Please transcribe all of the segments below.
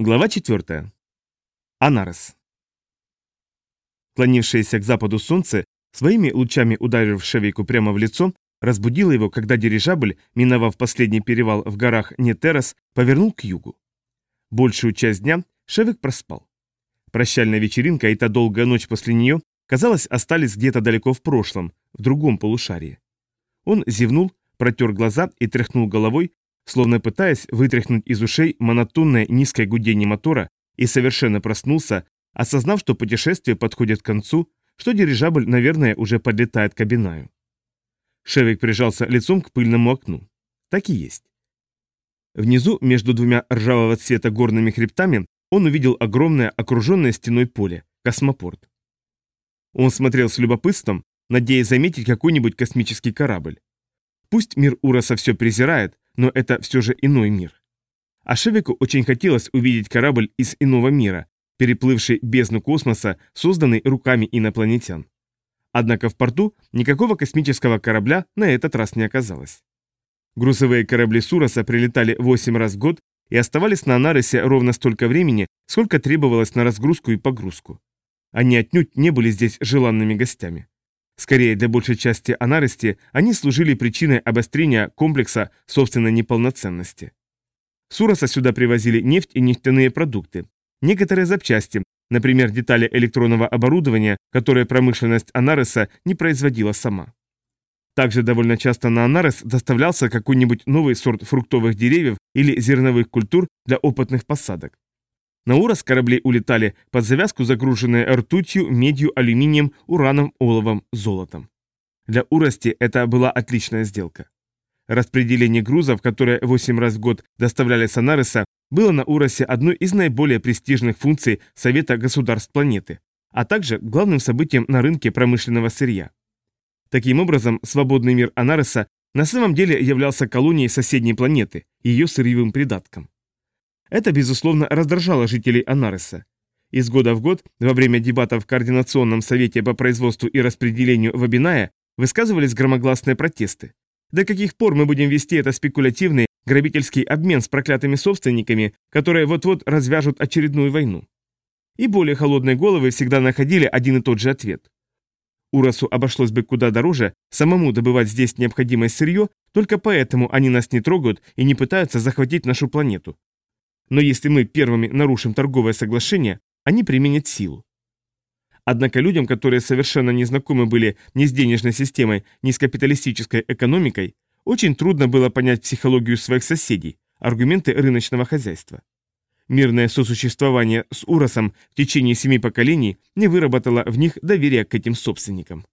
Глава 4. Анарес. Клонившееся к западу солнце, своими лучами ударив Шевику прямо в лицо, разбудило его, когда дирижабль, миновав последний перевал в горах Нетерас, повернул к югу. Большую часть дня Шевик проспал. Прощальная вечеринка и та долгая ночь после нее, казалось, остались где-то далеко в прошлом, в другом полушарии. Он зевнул, протер глаза и тряхнул головой, словно пытаясь вытряхнуть из ушей монотонное низкое гудение мотора, и совершенно проснулся, осознав, что путешествие подходит к концу, что дирижабль, наверное, уже подлетает к Абинаю. Шевик прижался лицом к пыльному окну. Так и есть. Внизу, между двумя ржавого цвета горными хребтами, он увидел огромное, окруженное стеной поле – космопорт. Он смотрел с любопытством, надеясь заметить какой-нибудь космический корабль. Пусть мир Ураса все презирает, но это все же иной мир. А Шевику очень хотелось увидеть корабль из иного мира, переплывший бездну космоса, созданный руками инопланетян. Однако в порту никакого космического корабля на этот раз не оказалось. Грузовые корабли Сураса прилетали 8 раз в год и оставались на Анарисе ровно столько времени, сколько требовалось на разгрузку и погрузку. Они отнюдь не были здесь желанными гостями. Скорее, для большей части анарости они служили причиной обострения комплекса собственной неполноценности. Суроса сюда привозили нефть и нефтяные продукты, некоторые запчасти, например, детали электронного оборудования, которое промышленность Анареса не производила сама. Также довольно часто на Анарес доставлялся какой-нибудь новый сорт фруктовых деревьев или зерновых культур для опытных посадок. На Урос корабли улетали под завязку, загруженные ртутью, медью, алюминием, ураном, оловом, золотом. Для Урости это была отличная сделка. Распределение грузов, которые 8 раз в год доставляли с Анареса, было на Уросе одной из наиболее престижных функций Совета государств планеты, а также главным событием на рынке промышленного сырья. Таким образом, свободный мир Анареса на самом деле являлся колонией соседней планеты, ее сырьевым придатком. Это, безусловно, раздражало жителей Анареса. Из года в год, во время дебатов в Координационном совете по производству и распределению Вабиная, высказывались громогласные протесты. До каких пор мы будем вести это спекулятивный, грабительский обмен с проклятыми собственниками, которые вот-вот развяжут очередную войну? И более холодные головы всегда находили один и тот же ответ. Уросу обошлось бы куда дороже самому добывать здесь необходимое сырье, только поэтому они нас не трогают и не пытаются захватить нашу планету. Но если мы первыми нарушим торговое соглашение, они применят силу. Однако людям, которые совершенно не знакомы были ни с денежной системой, ни с капиталистической экономикой, очень трудно было понять психологию своих соседей, аргументы рыночного хозяйства. Мирное сосуществование с Уросом в течение семи поколений не выработало в них доверия к этим собственникам.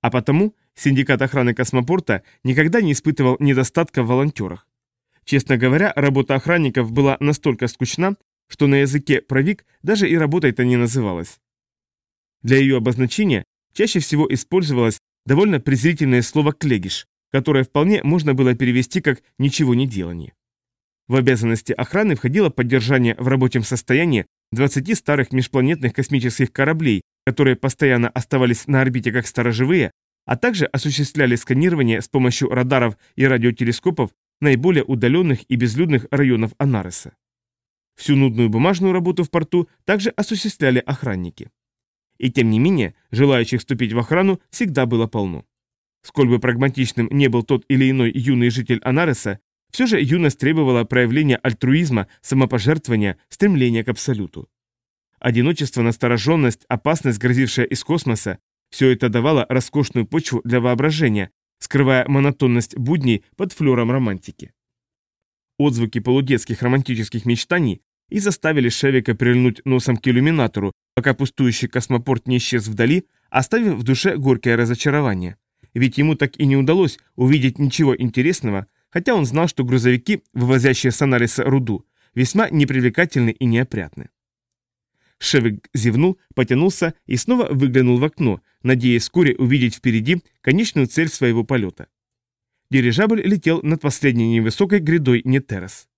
А потому синдикат охраны космопорта никогда не испытывал недостатка в волонтерах. Честно говоря, работа охранников была настолько скучна, что на языке провик даже и работой-то не называлась. Для ее обозначения чаще всего использовалось довольно презрительное слово «клегиш», которое вполне можно было перевести как «ничего не делание». В обязанности охраны входило поддержание в рабочем состоянии 20 старых межпланетных космических кораблей, которые постоянно оставались на орбите как сторожевые, а также осуществляли сканирование с помощью радаров и радиотелескопов наиболее удаленных и безлюдных районов Анареса. Всю нудную бумажную работу в порту также осуществляли охранники. И тем не менее, желающих вступить в охрану всегда было полно. Сколь бы прагматичным не был тот или иной юный житель Анареса, все же юность требовала проявления альтруизма, самопожертвования, стремления к абсолюту. Одиночество, настороженность, опасность, грозившая из космоса – все это давало роскошную почву для воображения, скрывая монотонность будней под флером романтики. Отзвуки полудетских романтических мечтаний и заставили Шевика прильнуть носом к иллюминатору, пока пустующий космопорт не исчез вдали, оставив в душе горькое разочарование. Ведь ему так и не удалось увидеть ничего интересного, хотя он знал, что грузовики, вывозящие с анализа руду, весьма непривлекательны и неопрятны. Шевик зевнул, потянулся и снова выглянул в окно, надеясь вскоре увидеть впереди конечную цель своего полета. Дирижабль летел над последней невысокой грядой Нетерас.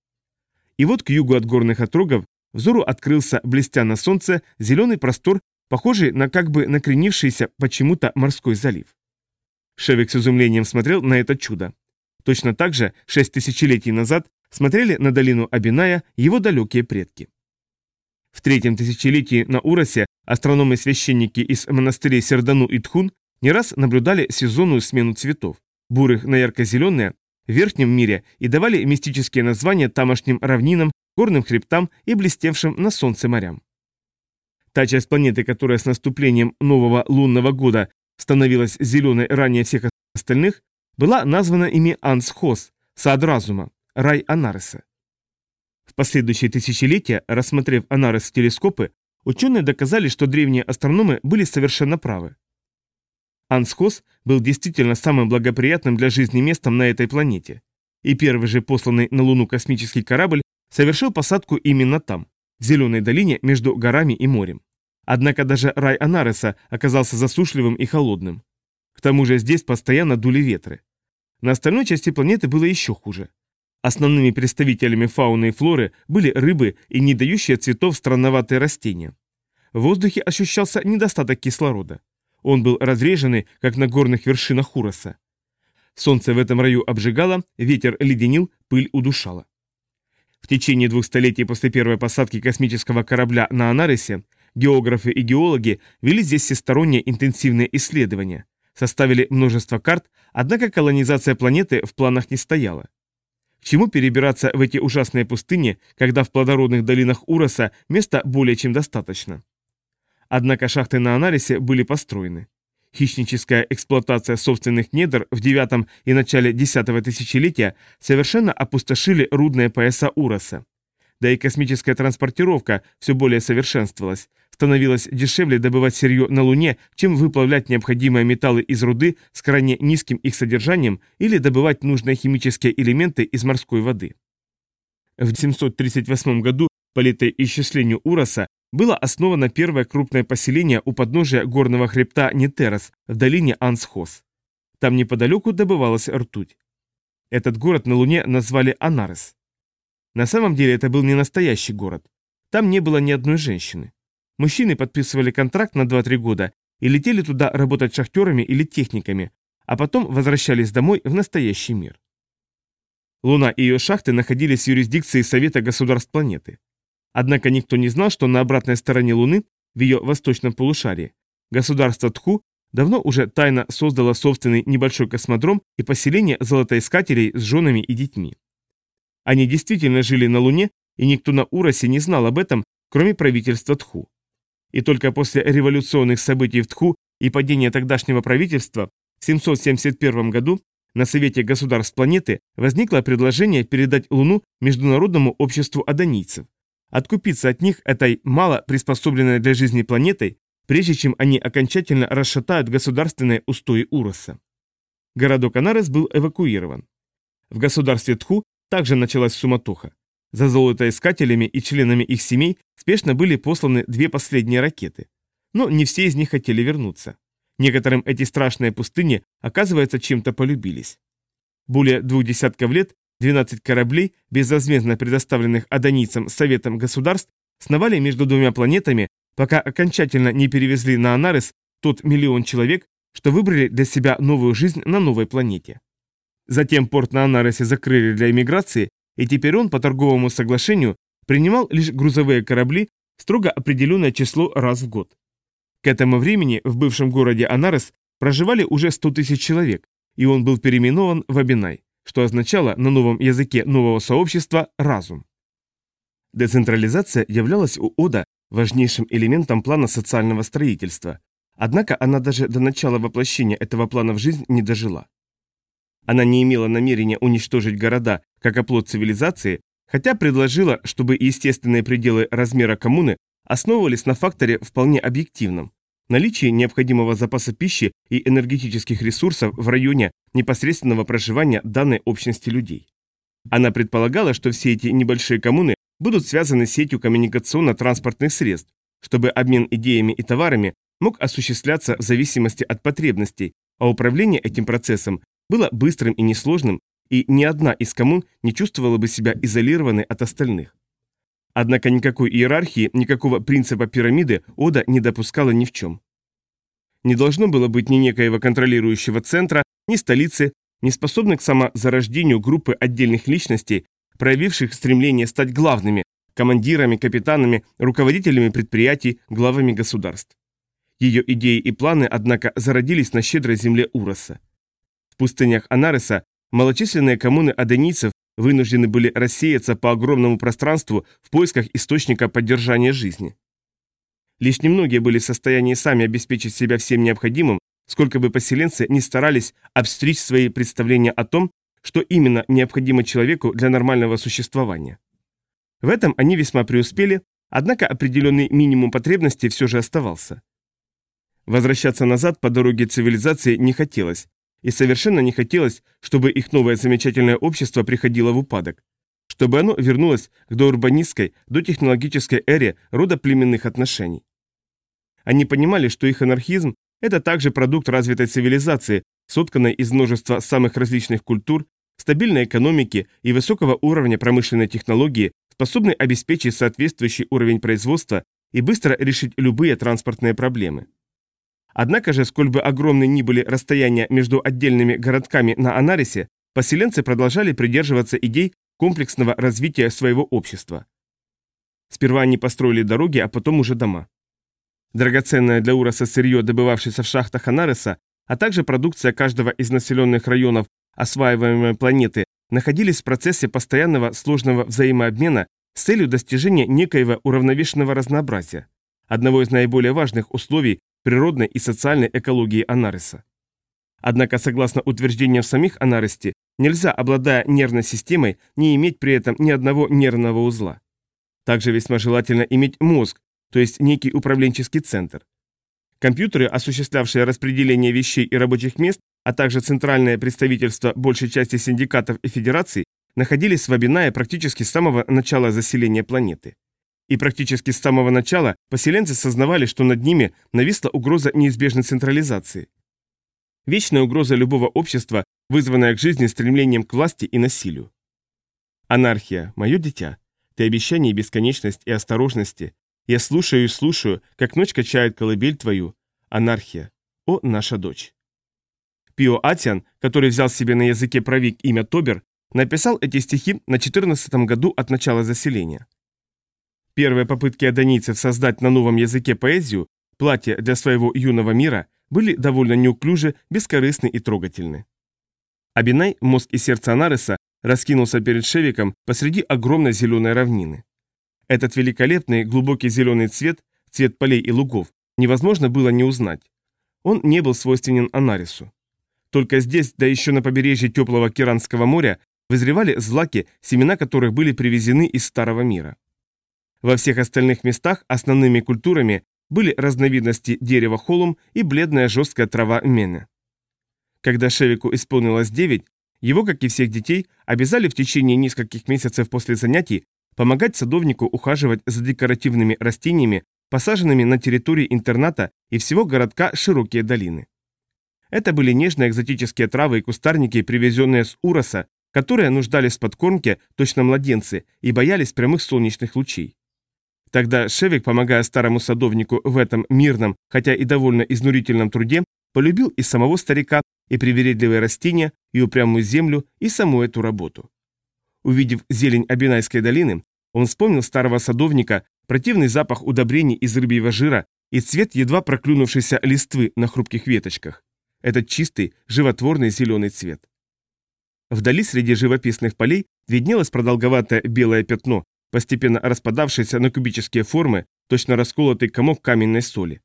И вот к югу от горных отрогов взору открылся, блестя на солнце, зеленый простор, похожий на как бы накренившийся почему-то морской залив. Шевик с изумлением смотрел на это чудо. Точно так же, шесть тысячелетий назад, смотрели на долину Абиная его далекие предки. В третьем тысячелетии на Уросе астрономы-священники из монастырей Сердану и Тхун не раз наблюдали сезонную смену цветов, бурых на ярко-зеленые, в верхнем мире и давали мистические названия тамошним равнинам, горным хребтам и блестевшим на солнце морям. Та часть планеты, которая с наступлением нового лунного года становилась зеленой ранее всех остальных, была названа ими Ансхос, сад разума, рай Анареса. В последующие тысячелетия, рассмотрев Анарес в телескопы, ученые доказали, что древние астрономы были совершенно правы. Ансхос был действительно самым благоприятным для жизни местом на этой планете. И первый же посланный на Луну космический корабль совершил посадку именно там, в зеленой долине между горами и морем. Однако даже рай Анареса оказался засушливым и холодным. К тому же здесь постоянно дули ветры. На остальной части планеты было еще хуже. Основными представителями фауны и флоры были рыбы и не дающие цветов странноватые растения. В воздухе ощущался недостаток кислорода. Он был разреженный, как на горных вершинах Хуроса. Солнце в этом раю обжигало, ветер леденил, пыль удушала. В течение двух столетий после первой посадки космического корабля на Анарисе географы и геологи вели здесь всесторонние интенсивные исследования, составили множество карт, однако колонизация планеты в планах не стояла. Чему перебираться в эти ужасные пустыни, когда в плодородных долинах Уроса места более чем достаточно? Однако шахты на Анарисе были построены. Хищническая эксплуатация собственных недр в девятом и начале десятого тысячелетия совершенно опустошили рудные пояса Уроса. Да и космическая транспортировка все более совершенствовалась, становилось дешевле добывать сырье на Луне, чем выплавлять необходимые металлы из руды с крайне низким их содержанием или добывать нужные химические элементы из морской воды. В 738 году по летоисчислению Уроса было основано первое крупное поселение у подножия горного хребта Нетерос в долине Ансхос. Там неподалеку добывалась ртуть. Этот город на Луне назвали Анарес. На самом деле это был не настоящий город. Там не было ни одной женщины. Мужчины подписывали контракт на 2-3 года и летели туда работать шахтерами или техниками, а потом возвращались домой в настоящий мир. Луна и ее шахты находились в юрисдикции Совета государств планеты. Однако никто не знал, что на обратной стороне Луны, в ее восточном полушарии, государство Тху давно уже тайно создало собственный небольшой космодром и поселение золотоискателей с женами и детьми. Они действительно жили на Луне, и никто на Уросе не знал об этом, кроме правительства Тху. И только после революционных событий в Тху и падения тогдашнего правительства в 771 году на Совете государств планеты возникло предложение передать Луну Международному обществу адонийцев, откупиться от них этой мало приспособленной для жизни планетой, прежде чем они окончательно расшатают государственные устои Уроса. Городок Анарес был эвакуирован. В государстве Тху также началась суматоха. За золотоискателями и членами их семей спешно были посланы две последние ракеты. Но не все из них хотели вернуться. Некоторым эти страшные пустыни, оказывается, чем-то полюбились. Более двух десятков лет 12 кораблей, безвозмездно предоставленных адонийцам Советом государств, сновали между двумя планетами, пока окончательно не перевезли на Анарес тот миллион человек, что выбрали для себя новую жизнь на новой планете. Затем порт на Анаресе закрыли для иммиграции, и теперь он по торговому соглашению принимал лишь грузовые корабли строго определенное число раз в год. К этому времени в бывшем городе Анарес проживали уже 100 тысяч человек, и он был переименован в Абинай, что означало на новом языке нового сообщества «разум». Децентрализация являлась у Ода важнейшим элементом плана социального строительства, однако она даже до начала воплощения этого плана в жизнь не дожила. Она не имела намерения уничтожить города как оплот цивилизации, хотя предложила, чтобы естественные пределы размера коммуны основывались на факторе вполне объективном – наличии необходимого запаса пищи и энергетических ресурсов в районе непосредственного проживания данной общности людей. Она предполагала, что все эти небольшие коммуны будут связаны сетью коммуникационно-транспортных средств, чтобы обмен идеями и товарами мог осуществляться в зависимости от потребностей, а управление этим процессом было быстрым и несложным, и ни одна из коммун не чувствовала бы себя изолированной от остальных. Однако никакой иерархии, никакого принципа пирамиды Ода не допускала ни в чем. Не должно было быть ни некоего контролирующего центра, ни столицы, не способной к самозарождению группы отдельных личностей, проявивших стремление стать главными, командирами, капитанами, руководителями предприятий, главами государств. Ее идеи и планы, однако, зародились на щедрой земле Уроса. В пустынях Анареса малочисленные коммуны аденийцев вынуждены были рассеяться по огромному пространству в поисках источника поддержания жизни. Лишь немногие были в состоянии сами обеспечить себя всем необходимым, сколько бы поселенцы не старались обстричь свои представления о том, что именно необходимо человеку для нормального существования. В этом они весьма преуспели, однако определенный минимум потребностей все же оставался. Возвращаться назад по дороге цивилизации не хотелось, и совершенно не хотелось, чтобы их новое замечательное общество приходило в упадок, чтобы оно вернулось к доурбанистской, дотехнологической эре рода племенных отношений. Они понимали, что их анархизм – это также продукт развитой цивилизации, сотканной из множества самых различных культур, стабильной экономики и высокого уровня промышленной технологии, способной обеспечить соответствующий уровень производства и быстро решить любые транспортные проблемы. Однако же, сколь бы огромны ни были расстояния между отдельными городками на Анарисе, поселенцы продолжали придерживаться идей комплексного развития своего общества. Сперва они построили дороги, а потом уже дома. Драгоценное для Уроса сырье, добывавшееся в шахтах Анариса, а также продукция каждого из населенных районов осваиваемой планеты, находились в процессе постоянного сложного взаимообмена с целью достижения некоего уравновешенного разнообразия, одного из наиболее важных условий природной и социальной экологии Анариса. Однако, согласно утверждениям самих Анаристи, нельзя, обладая нервной системой, не иметь при этом ни одного нервного узла. Также весьма желательно иметь мозг, то есть некий управленческий центр. Компьютеры, осуществлявшие распределение вещей и рабочих мест, а также центральное представительство большей части синдикатов и федераций, находились в Абинае практически с самого начала заселения планеты. И практически с самого начала поселенцы сознавали, что над ними нависла угроза неизбежной централизации. Вечная угроза любого общества, вызванная к жизни стремлением к власти и насилию. Анархия, мое дитя, ты обещание бесконечность и осторожности, я слушаю и слушаю, как ночь качает колыбель твою. Анархия. О, наша дочь. Пио Атиан, который взял себе на языке правик имя Тобер, написал эти стихи на 14 году от начала заселения. Первые попытки адонийцев создать на новом языке поэзию, платье для своего юного мира, были довольно неуклюжи, бескорыстны и трогательны. Абинай, мозг и сердце Анареса, раскинулся перед Шевиком посреди огромной зеленой равнины. Этот великолепный глубокий зеленый цвет, цвет полей и лугов, невозможно было не узнать. Он не был свойственен Анарису. Только здесь, да еще на побережье теплого Киранского моря, вызревали злаки, семена которых были привезены из Старого мира. Во всех остальных местах основными культурами были разновидности дерева холум и бледная жесткая трава мене. Когда Шевику исполнилось 9, его, как и всех детей, обязали в течение нескольких месяцев после занятий помогать садовнику ухаживать за декоративными растениями, посаженными на территории интерната и всего городка Широкие долины. Это были нежные экзотические травы и кустарники, привезенные с Уроса, которые нуждались в подкормке точно младенцы и боялись прямых солнечных лучей. Тогда Шевик, помогая старому садовнику в этом мирном, хотя и довольно изнурительном труде, полюбил и самого старика, и привередливые растения, и упрямую землю, и саму эту работу. Увидев зелень Абинайской долины, он вспомнил старого садовника, противный запах удобрений из рыбьего жира и цвет едва проклюнувшейся листвы на хрупких веточках. Этот чистый, животворный зеленый цвет. Вдали среди живописных полей виднелось продолговатое белое пятно, постепенно распадавшееся на кубические формы, точно расколотый комок каменной соли.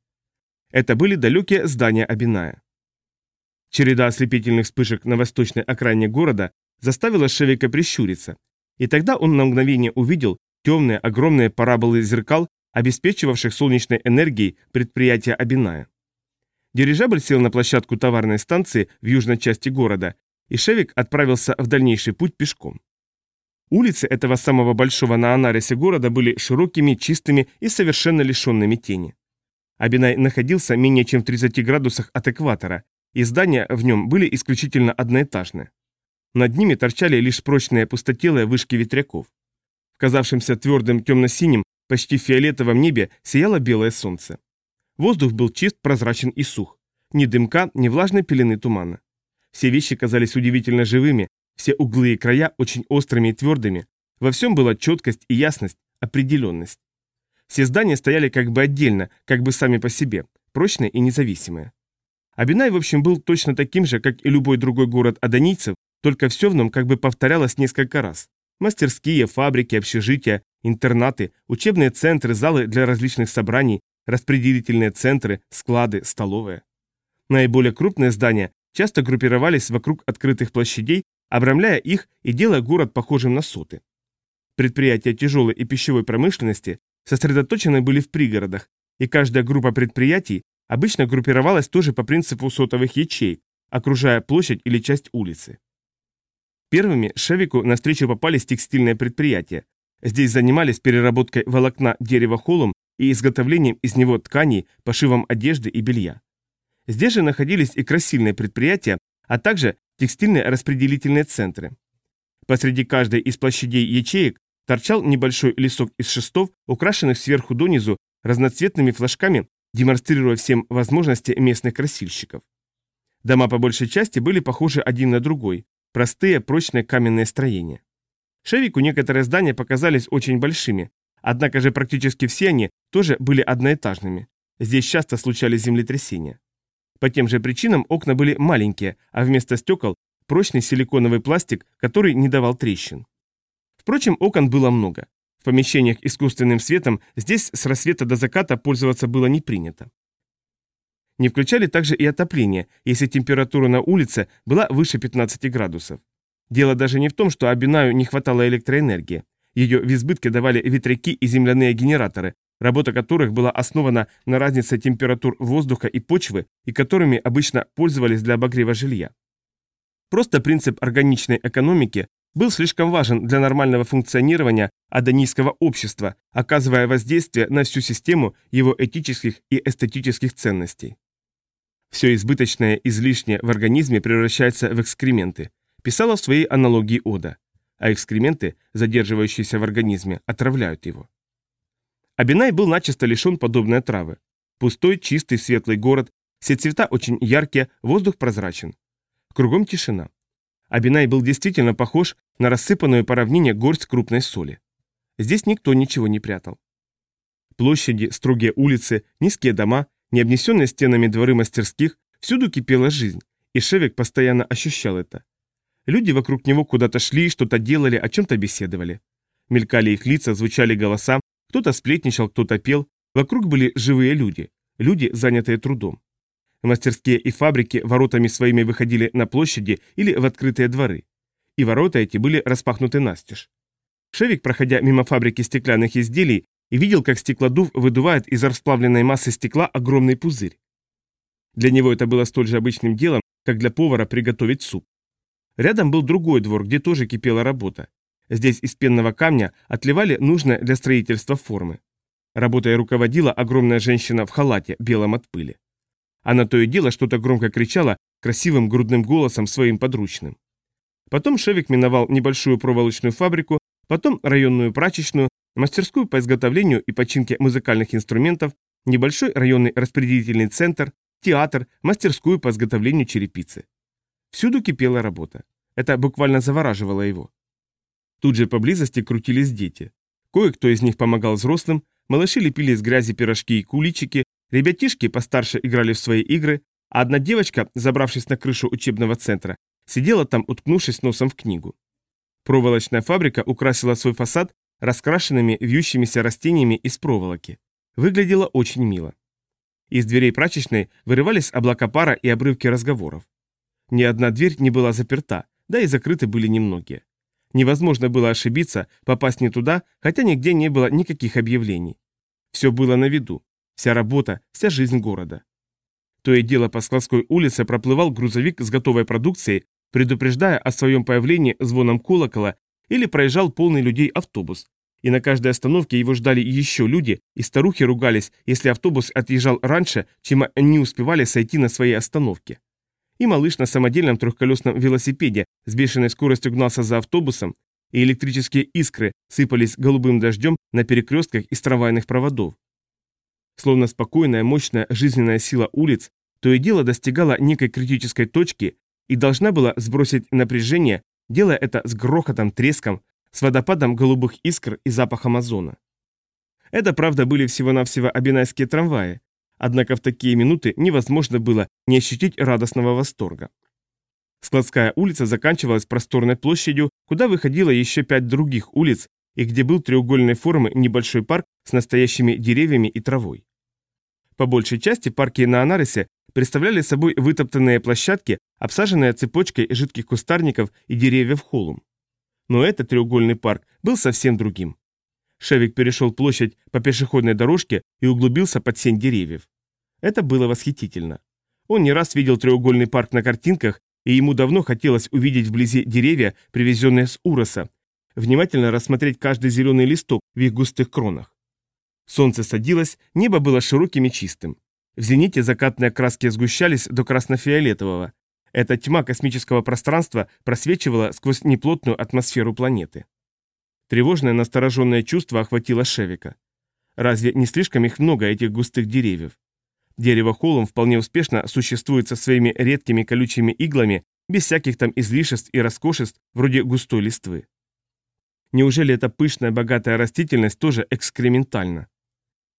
Это были далекие здания Абиная. Череда ослепительных вспышек на восточной окраине города заставило Шевика прищуриться, и тогда он на мгновение увидел темные огромные параболы зеркал, обеспечивавших солнечной энергией предприятия Абиная. Дирижабль сел на площадку товарной станции в южной части города, и Шевик отправился в дальнейший путь пешком. Улицы этого самого большого на Анарисе города были широкими, чистыми и совершенно лишенными тени. Абинай находился менее чем в 30 градусах от экватора, и здания в нем были исключительно одноэтажные. Над ними торчали лишь прочные пустотелые вышки ветряков. В казавшемся твердым темно-синим, почти фиолетовом небе сияло белое солнце. Воздух был чист, прозрачен и сух. Ни дымка, ни влажной пелены тумана. Все вещи казались удивительно живыми, все углы и края очень острыми и твердыми. Во всем была четкость и ясность, определенность. Все здания стояли как бы отдельно, как бы сами по себе, прочные и независимые. Абинай, в общем, был точно таким же, как и любой другой город адонийцев, только все в нем как бы повторялось несколько раз. Мастерские, фабрики, общежития, интернаты, учебные центры, залы для различных собраний, распределительные центры, склады, столовые. Наиболее крупные здания часто группировались вокруг открытых площадей, обрамляя их и делая город похожим на соты. Предприятия тяжелой и пищевой промышленности сосредоточены были в пригородах, и каждая группа предприятий обычно группировалась тоже по принципу сотовых ячеек, окружая площадь или часть улицы. Первыми Шевику навстречу попались текстильные предприятия. Здесь занимались переработкой волокна дерева холм и изготовлением из него тканей, пошивом одежды и белья. Здесь же находились и красильные предприятия, а также текстильные распределительные центры. Посреди каждой из площадей ячеек торчал небольшой лесок из шестов, украшенных сверху донизу разноцветными флажками, демонстрируя всем возможности местных красильщиков. Дома по большей части были похожи один на другой, простые прочные каменные строения. Шевику некоторые здания показались очень большими, однако же практически все они тоже были одноэтажными. Здесь часто случались землетрясения. По тем же причинам окна были маленькие, а вместо стекол прочный силиконовый пластик, который не давал трещин. Впрочем, окон было много. В помещениях искусственным светом здесь с рассвета до заката пользоваться было не принято. Не включали также и отопление, если температура на улице была выше 15 градусов. Дело даже не в том, что Абинаю не хватало электроэнергии. Ее в избытке давали ветряки и земляные генераторы, работа которых была основана на разнице температур воздуха и почвы и которыми обычно пользовались для обогрева жилья. Просто принцип органичной экономики был слишком важен для нормального функционирования адонийского общества, оказывая воздействие на всю систему его этических и эстетических ценностей. Все избыточное, излишнее в организме превращается в экскременты, писала в своей аналогии Ода, а экскременты, задерживающиеся в организме, отравляют его. Абинай был начисто лишен подобной травы. Пустой, чистый, светлый город, все цвета очень яркие, воздух прозрачен. Кругом тишина. Абинай был действительно похож на рассыпанную по равнине горсть крупной соли. Здесь никто ничего не прятал. Площади, строгие улицы, низкие дома, необнесенные стенами дворы мастерских, всюду кипела жизнь, и Шевик постоянно ощущал это. Люди вокруг него куда-то шли, что-то делали, о чем-то беседовали. Мелькали их лица, звучали голоса, кто-то сплетничал, кто-то пел, вокруг были живые люди, люди, занятые трудом. Мастерские и фабрики воротами своими выходили на площади или в открытые дворы. И ворота эти были распахнуты настежь. Шевик, проходя мимо фабрики стеклянных изделий, и видел, как стеклодув выдувает из расплавленной массы стекла огромный пузырь. Для него это было столь же обычным делом, как для повара приготовить суп. Рядом был другой двор, где тоже кипела работа. Здесь из пенного камня отливали нужное для строительства формы. Работой руководила огромная женщина в халате, белом от пыли. Она то и дело что-то громко кричала красивым грудным голосом своим подручным. Потом Шевик миновал небольшую проволочную фабрику, потом районную прачечную, мастерскую по изготовлению и починке музыкальных инструментов, небольшой районный распределительный центр, театр, мастерскую по изготовлению черепицы. Всюду кипела работа. Это буквально завораживало его. Тут же поблизости крутились дети. Кое-кто из них помогал взрослым, малыши лепили из грязи пирожки и куличики, Ребятишки постарше играли в свои игры, а одна девочка, забравшись на крышу учебного центра, сидела там, уткнувшись носом в книгу. Проволочная фабрика украсила свой фасад раскрашенными вьющимися растениями из проволоки. Выглядело очень мило. Из дверей прачечной вырывались облака пара и обрывки разговоров. Ни одна дверь не была заперта, да и закрыты были немногие. Невозможно было ошибиться, попасть не туда, хотя нигде не было никаких объявлений. Все было на виду. Вся работа, вся жизнь города. То и дело по складской улице проплывал грузовик с готовой продукцией, предупреждая о своем появлении звоном колокола, или проезжал полный людей автобус. И на каждой остановке его ждали еще люди, и старухи ругались, если автобус отъезжал раньше, чем они успевали сойти на своей остановке. И малыш на самодельном трехколесном велосипеде с бешеной скоростью гнался за автобусом, и электрические искры сыпались голубым дождем на перекрестках из трамвайных проводов. Словно спокойная, мощная жизненная сила улиц то и дело достигала некой критической точки и должна была сбросить напряжение, делая это с грохотом, треском, с водопадом голубых искр и запахом озона. Это, правда, были всего-навсего абинайские трамваи, однако в такие минуты невозможно было не ощутить радостного восторга. Складская улица заканчивалась просторной площадью, куда выходило еще пять других улиц, и где был треугольной формы небольшой парк с настоящими деревьями и травой. По большей части парки на Анарисе представляли собой вытоптанные площадки, обсаженные цепочкой жидких кустарников и деревьев холм. Но этот треугольный парк был совсем другим. Шевик перешел площадь по пешеходной дорожке и углубился под сень деревьев. Это было восхитительно. Он не раз видел треугольный парк на картинках, и ему давно хотелось увидеть вблизи деревья, привезенные с Уроса, внимательно рассмотреть каждый зеленый листок в их густых кронах. Солнце садилось, небо было широким и чистым. В зените закатные краски сгущались до красно-фиолетового. Эта тьма космического пространства просвечивала сквозь неплотную атмосферу планеты. Тревожное настороженное чувство охватило Шевика. Разве не слишком их много, этих густых деревьев? Дерево холм вполне успешно существует со своими редкими колючими иглами, без всяких там излишеств и роскошеств, вроде густой листвы. Неужели эта пышная богатая растительность тоже экскрементальна?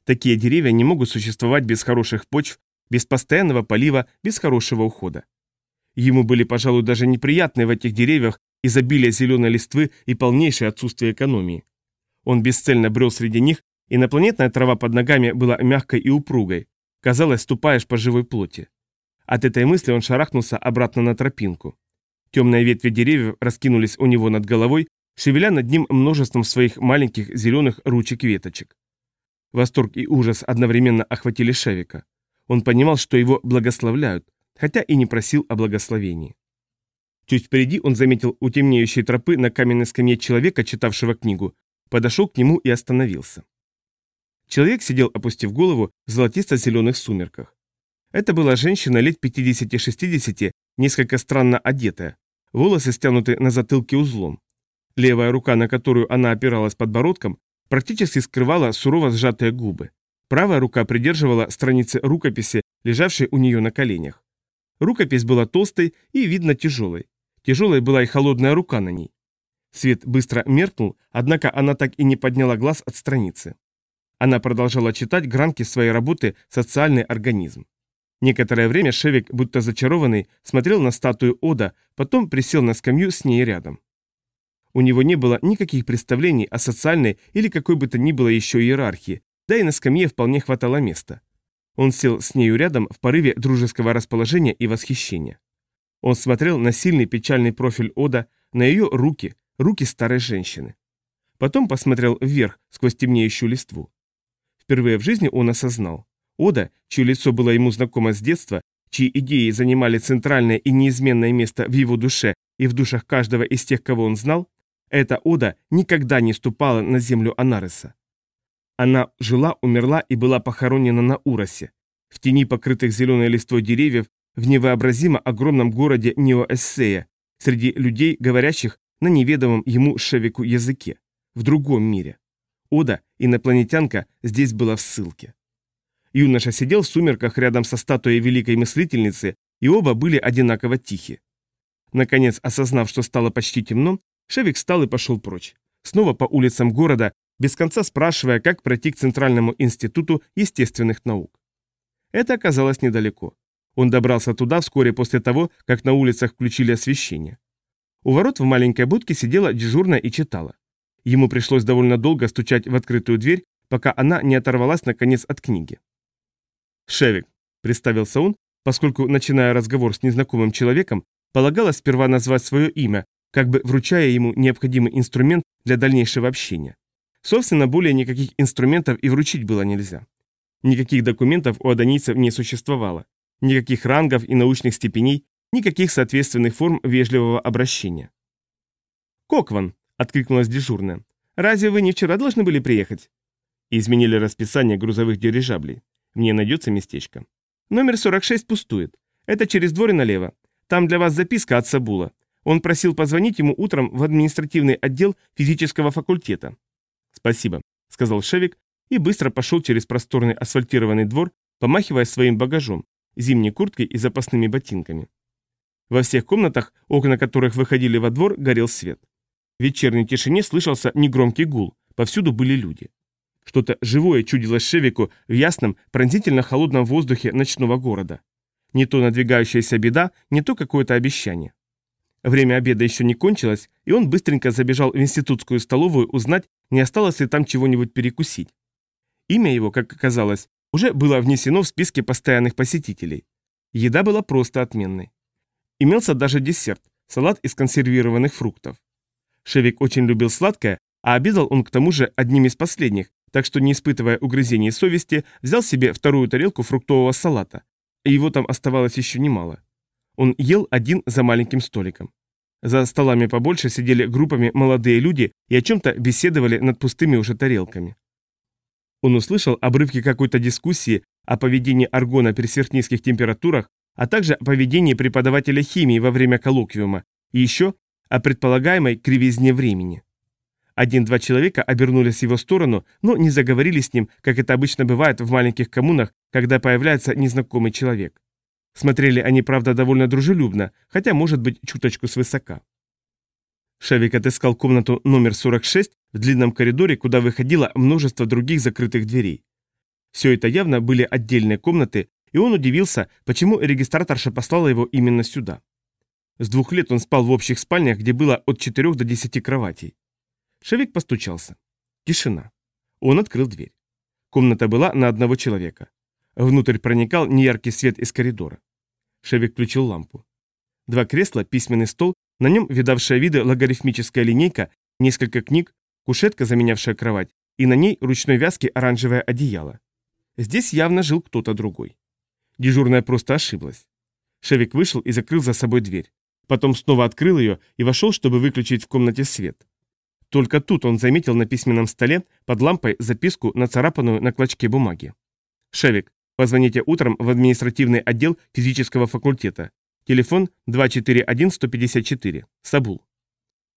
Такие деревья не могут существовать без хороших почв, без постоянного полива, без хорошего ухода. Ему были, пожалуй, даже неприятны в этих деревьях изобилие зеленой листвы и полнейшее отсутствие экономии. Он бесцельно брел среди них, инопланетная трава под ногами была мягкой и упругой. Казалось, ступаешь по живой плоти. От этой мысли он шарахнулся обратно на тропинку. Темные ветви деревьев раскинулись у него над головой, шевеля над ним множеством своих маленьких зеленых ручек-веточек. Восторг и ужас одновременно охватили Шевика. Он понимал, что его благословляют, хотя и не просил о благословении. Чуть впереди он заметил у темнеющей тропы на каменной скамье человека, читавшего книгу, подошел к нему и остановился. Человек сидел, опустив голову, в золотисто-зеленых сумерках. Это была женщина лет 50-60, несколько странно одетая, волосы стянуты на затылке узлом. Левая рука, на которую она опиралась подбородком, практически скрывала сурово сжатые губы. Правая рука придерживала страницы рукописи, лежавшей у нее на коленях. Рукопись была толстой и, видно, тяжелой. Тяжелой была и холодная рука на ней. Свет быстро меркнул, однако она так и не подняла глаз от страницы. Она продолжала читать гранки своей работы «Социальный организм». Некоторое время Шевик, будто зачарованный, смотрел на статую Ода, потом присел на скамью с ней рядом. У него не было никаких представлений о социальной или какой бы то ни было еще иерархии, да и на скамье вполне хватало места. Он сел с нею рядом в порыве дружеского расположения и восхищения. Он смотрел на сильный печальный профиль Ода, на ее руки, руки старой женщины. Потом посмотрел вверх сквозь темнеющую листву. Впервые в жизни он осознал. Ода, чье лицо было ему знакомо с детства, чьи идеи занимали центральное и неизменное место в его душе и в душах каждого из тех, кого он знал, эта Ода никогда не ступала на землю Анареса. Она жила, умерла и была похоронена на Уросе, в тени покрытых зеленой листвой деревьев в невообразимо огромном городе Неоэссея, среди людей, говорящих на неведомом ему Шевику языке, в другом мире. Ода, инопланетянка, здесь была в ссылке. Юноша сидел в сумерках рядом со статуей великой мыслительницы, и оба были одинаково тихи. Наконец, осознав, что стало почти темно, Шевик встал и пошел прочь. Снова по улицам города, без конца спрашивая, как пройти к Центральному институту естественных наук. Это оказалось недалеко. Он добрался туда вскоре после того, как на улицах включили освещение. У ворот в маленькой будке сидела дежурная и читала. Ему пришлось довольно долго стучать в открытую дверь, пока она не оторвалась наконец от книги. «Шевик», — представился он, поскольку, начиная разговор с незнакомым человеком, полагалось сперва назвать свое имя, как бы вручая ему необходимый инструмент для дальнейшего общения. Собственно, более никаких инструментов и вручить было нельзя. Никаких документов у адонийцев не существовало, никаких рангов и научных степеней, никаких соответственных форм вежливого обращения. «Кокван», — откликнулась дежурная, — «разве вы не вчера должны были приехать?» Изменили расписание грузовых дирижаблей. Мне найдется местечко. Номер 46 пустует. Это через двор и налево. Там для вас записка от Сабула. Он просил позвонить ему утром в административный отдел физического факультета. «Спасибо», — сказал Шевик и быстро пошел через просторный асфальтированный двор, помахивая своим багажом, зимней курткой и запасными ботинками. Во всех комнатах, окна которых выходили во двор, горел свет. В вечерней тишине слышался негромкий гул, повсюду были люди. Что-то живое чудилось Шевику в ясном, пронзительно холодном воздухе ночного города. Не то надвигающаяся беда, не то какое-то обещание. Время обеда еще не кончилось, и он быстренько забежал в институтскую столовую узнать, не осталось ли там чего-нибудь перекусить. Имя его, как оказалось, уже было внесено в списки постоянных посетителей. Еда была просто отменной. Имелся даже десерт – салат из консервированных фруктов. Шевик очень любил сладкое, а обедал он к тому же одним из последних, так что, не испытывая угрызений совести, взял себе вторую тарелку фруктового салата. И его там оставалось еще немало. Он ел один за маленьким столиком. За столами побольше сидели группами молодые люди и о чем-то беседовали над пустыми уже тарелками. Он услышал обрывки какой-то дискуссии о поведении аргона при сверхнизких температурах, а также о поведении преподавателя химии во время коллоквиума и еще о предполагаемой кривизне времени. Один-два человека обернулись в его сторону, но не заговорили с ним, как это обычно бывает в маленьких коммунах, когда появляется незнакомый человек. Смотрели они, правда, довольно дружелюбно, хотя, может быть, чуточку свысока. Шавик отыскал комнату номер 46 в длинном коридоре, куда выходило множество других закрытых дверей. Все это явно были отдельные комнаты, и он удивился, почему регистраторша послала его именно сюда. С двух лет он спал в общих спальнях, где было от 4 до 10 кроватей. Шавик постучался. Тишина. Он открыл дверь. Комната была на одного человека. Внутрь проникал неяркий свет из коридора. Шевик включил лампу. Два кресла, письменный стол, на нем видавшая виды логарифмическая линейка, несколько книг, кушетка, заменявшая кровать, и на ней ручной вязки оранжевое одеяло. Здесь явно жил кто-то другой. Дежурная просто ошиблась. Шевик вышел и закрыл за собой дверь. Потом снова открыл ее и вошел, чтобы выключить в комнате свет. Только тут он заметил на письменном столе под лампой записку, нацарапанную на клочке бумаги. «Шевик, позвоните утром в административный отдел физического факультета. Телефон 241-154. Сабул».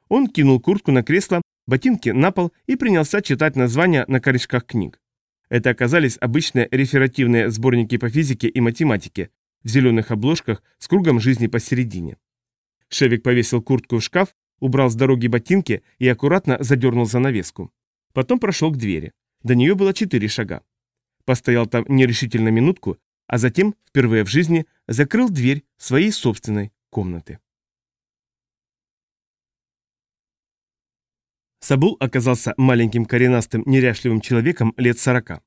Он кинул куртку на кресло, ботинки на пол и принялся читать названия на корешках книг. Это оказались обычные реферативные сборники по физике и математике в зеленых обложках с кругом жизни посередине. Шевик повесил куртку в шкаф убрал с дороги ботинки и аккуратно задернул занавеску. Потом прошел к двери. До нее было четыре шага. Постоял там нерешительно минутку, а затем, впервые в жизни, закрыл дверь своей собственной комнаты. Сабул оказался маленьким коренастым неряшливым человеком лет сорока.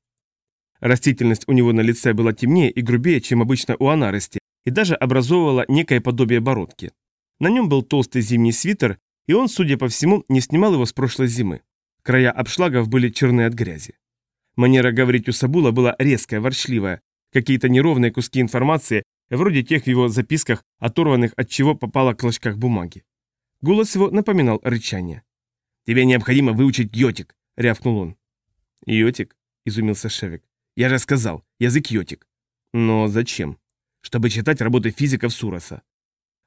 Растительность у него на лице была темнее и грубее, чем обычно у анарости, и даже образовывала некое подобие бородки. На нем был толстый зимний свитер и он, судя по всему, не снимал его с прошлой зимы. Края обшлагов были черны от грязи. Манера говорить у Сабула была резкая, ворчливая, какие-то неровные куски информации, вроде тех в его записках, оторванных от чего попало к клочках бумаги. Голос его напоминал рычание. «Тебе необходимо выучить йотик», — рявкнул он. «Йотик?» — изумился Шевик. «Я же сказал, язык йотик». «Но зачем?» «Чтобы читать работы физиков Сураса.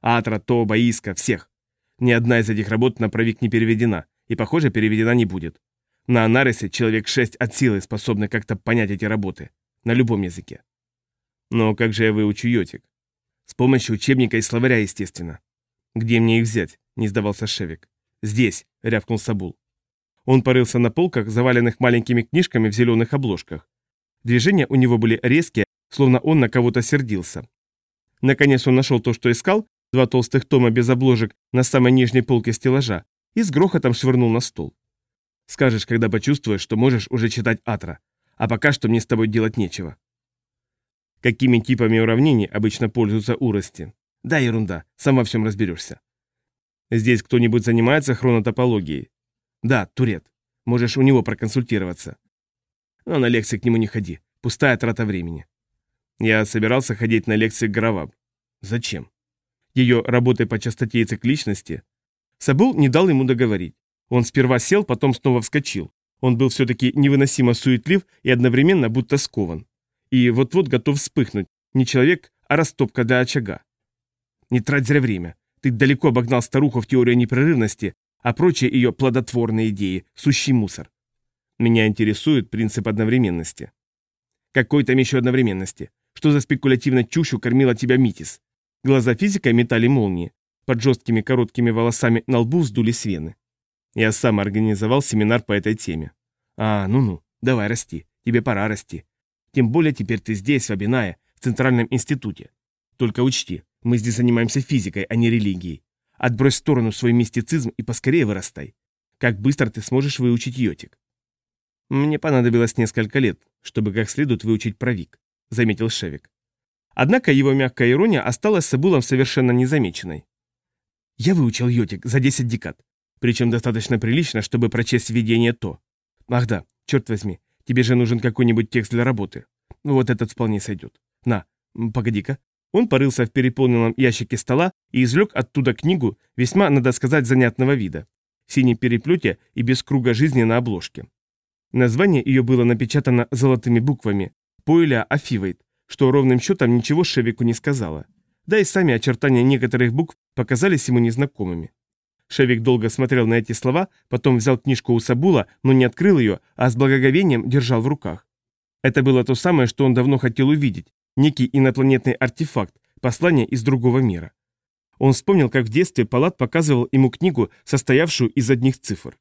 Атра, Тоба, Иска, всех. Ни одна из этих работ на правик не переведена, и, похоже, переведена не будет. На Анарисе человек шесть от силы способны как-то понять эти работы. На любом языке. Но как же я выучу йотик? С помощью учебника и словаря, естественно. Где мне их взять? Не сдавался Шевик. Здесь, рявкнул Сабул. Он порылся на полках, заваленных маленькими книжками в зеленых обложках. Движения у него были резкие, словно он на кого-то сердился. Наконец он нашел то, что искал, два толстых тома без обложек на самой нижней полке стеллажа и с грохотом швырнул на стол. Скажешь, когда почувствуешь, что можешь уже читать Атра, а пока что мне с тобой делать нечего. Какими типами уравнений обычно пользуются урости? Да, ерунда, сам во всем разберешься. Здесь кто-нибудь занимается хронотопологией? Да, Турет. Можешь у него проконсультироваться. Но на лекции к нему не ходи. Пустая трата времени. Я собирался ходить на лекции к Гараваб. Зачем? ее работой по частоте и цикличности, Сабул не дал ему договорить. Он сперва сел, потом снова вскочил. Он был все-таки невыносимо суетлив и одновременно будто скован. И вот-вот готов вспыхнуть. Не человек, а растопка до очага. Не трать зря время. Ты далеко обогнал старуху в теорию непрерывности, а прочие ее плодотворные идеи – сущий мусор. Меня интересует принцип одновременности. Какой там еще одновременности? Что за спекулятивно чушью кормила тебя Митис? Глаза физика метали молнии. Под жесткими короткими волосами на лбу вздулись вены. Я сам организовал семинар по этой теме. А, ну-ну. Давай расти, тебе пора расти. Тем более теперь ты здесь, в Абинае, в Центральном институте. Только учти, мы здесь занимаемся физикой, а не религией. Отбрось в сторону свой мистицизм и поскорее вырастай. Как быстро ты сможешь выучить йотик? Мне понадобилось несколько лет, чтобы как следует выучить провик, заметил Шевик. Однако его мягкая ирония осталась с Абулом совершенно незамеченной. Я выучил йотик за 10 декад, причем достаточно прилично, чтобы прочесть введение то. Ах да, черт возьми, тебе же нужен какой-нибудь текст для работы. Ну вот этот вполне сойдет. На, погоди-ка. Он порылся в переполненном ящике стола и извлек оттуда книгу, весьма, надо сказать, занятного вида. В синем переплете и без круга жизни на обложке. Название ее было напечатано золотыми буквами «Поэля Афивейт», что ровным счетом ничего Шевику не сказала. Да и сами очертания некоторых букв показались ему незнакомыми. Шевик долго смотрел на эти слова, потом взял книжку у Сабула, но не открыл ее, а с благоговением держал в руках. Это было то самое, что он давно хотел увидеть, некий инопланетный артефакт, послание из другого мира. Он вспомнил, как в детстве Палат показывал ему книгу, состоявшую из одних цифр.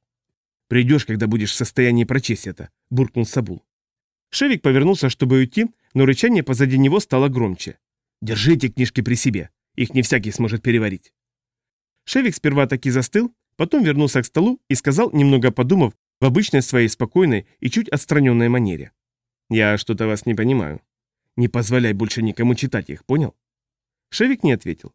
«Придешь, когда будешь в состоянии прочесть это», – буркнул Сабул. Шевик повернулся, чтобы уйти, но рычание позади него стало громче. «Держи эти книжки при себе, их не всякий сможет переварить». Шевик сперва таки застыл, потом вернулся к столу и сказал, немного подумав, в обычной своей спокойной и чуть отстраненной манере. «Я что-то вас не понимаю. Не позволяй больше никому читать их, понял?» Шевик не ответил.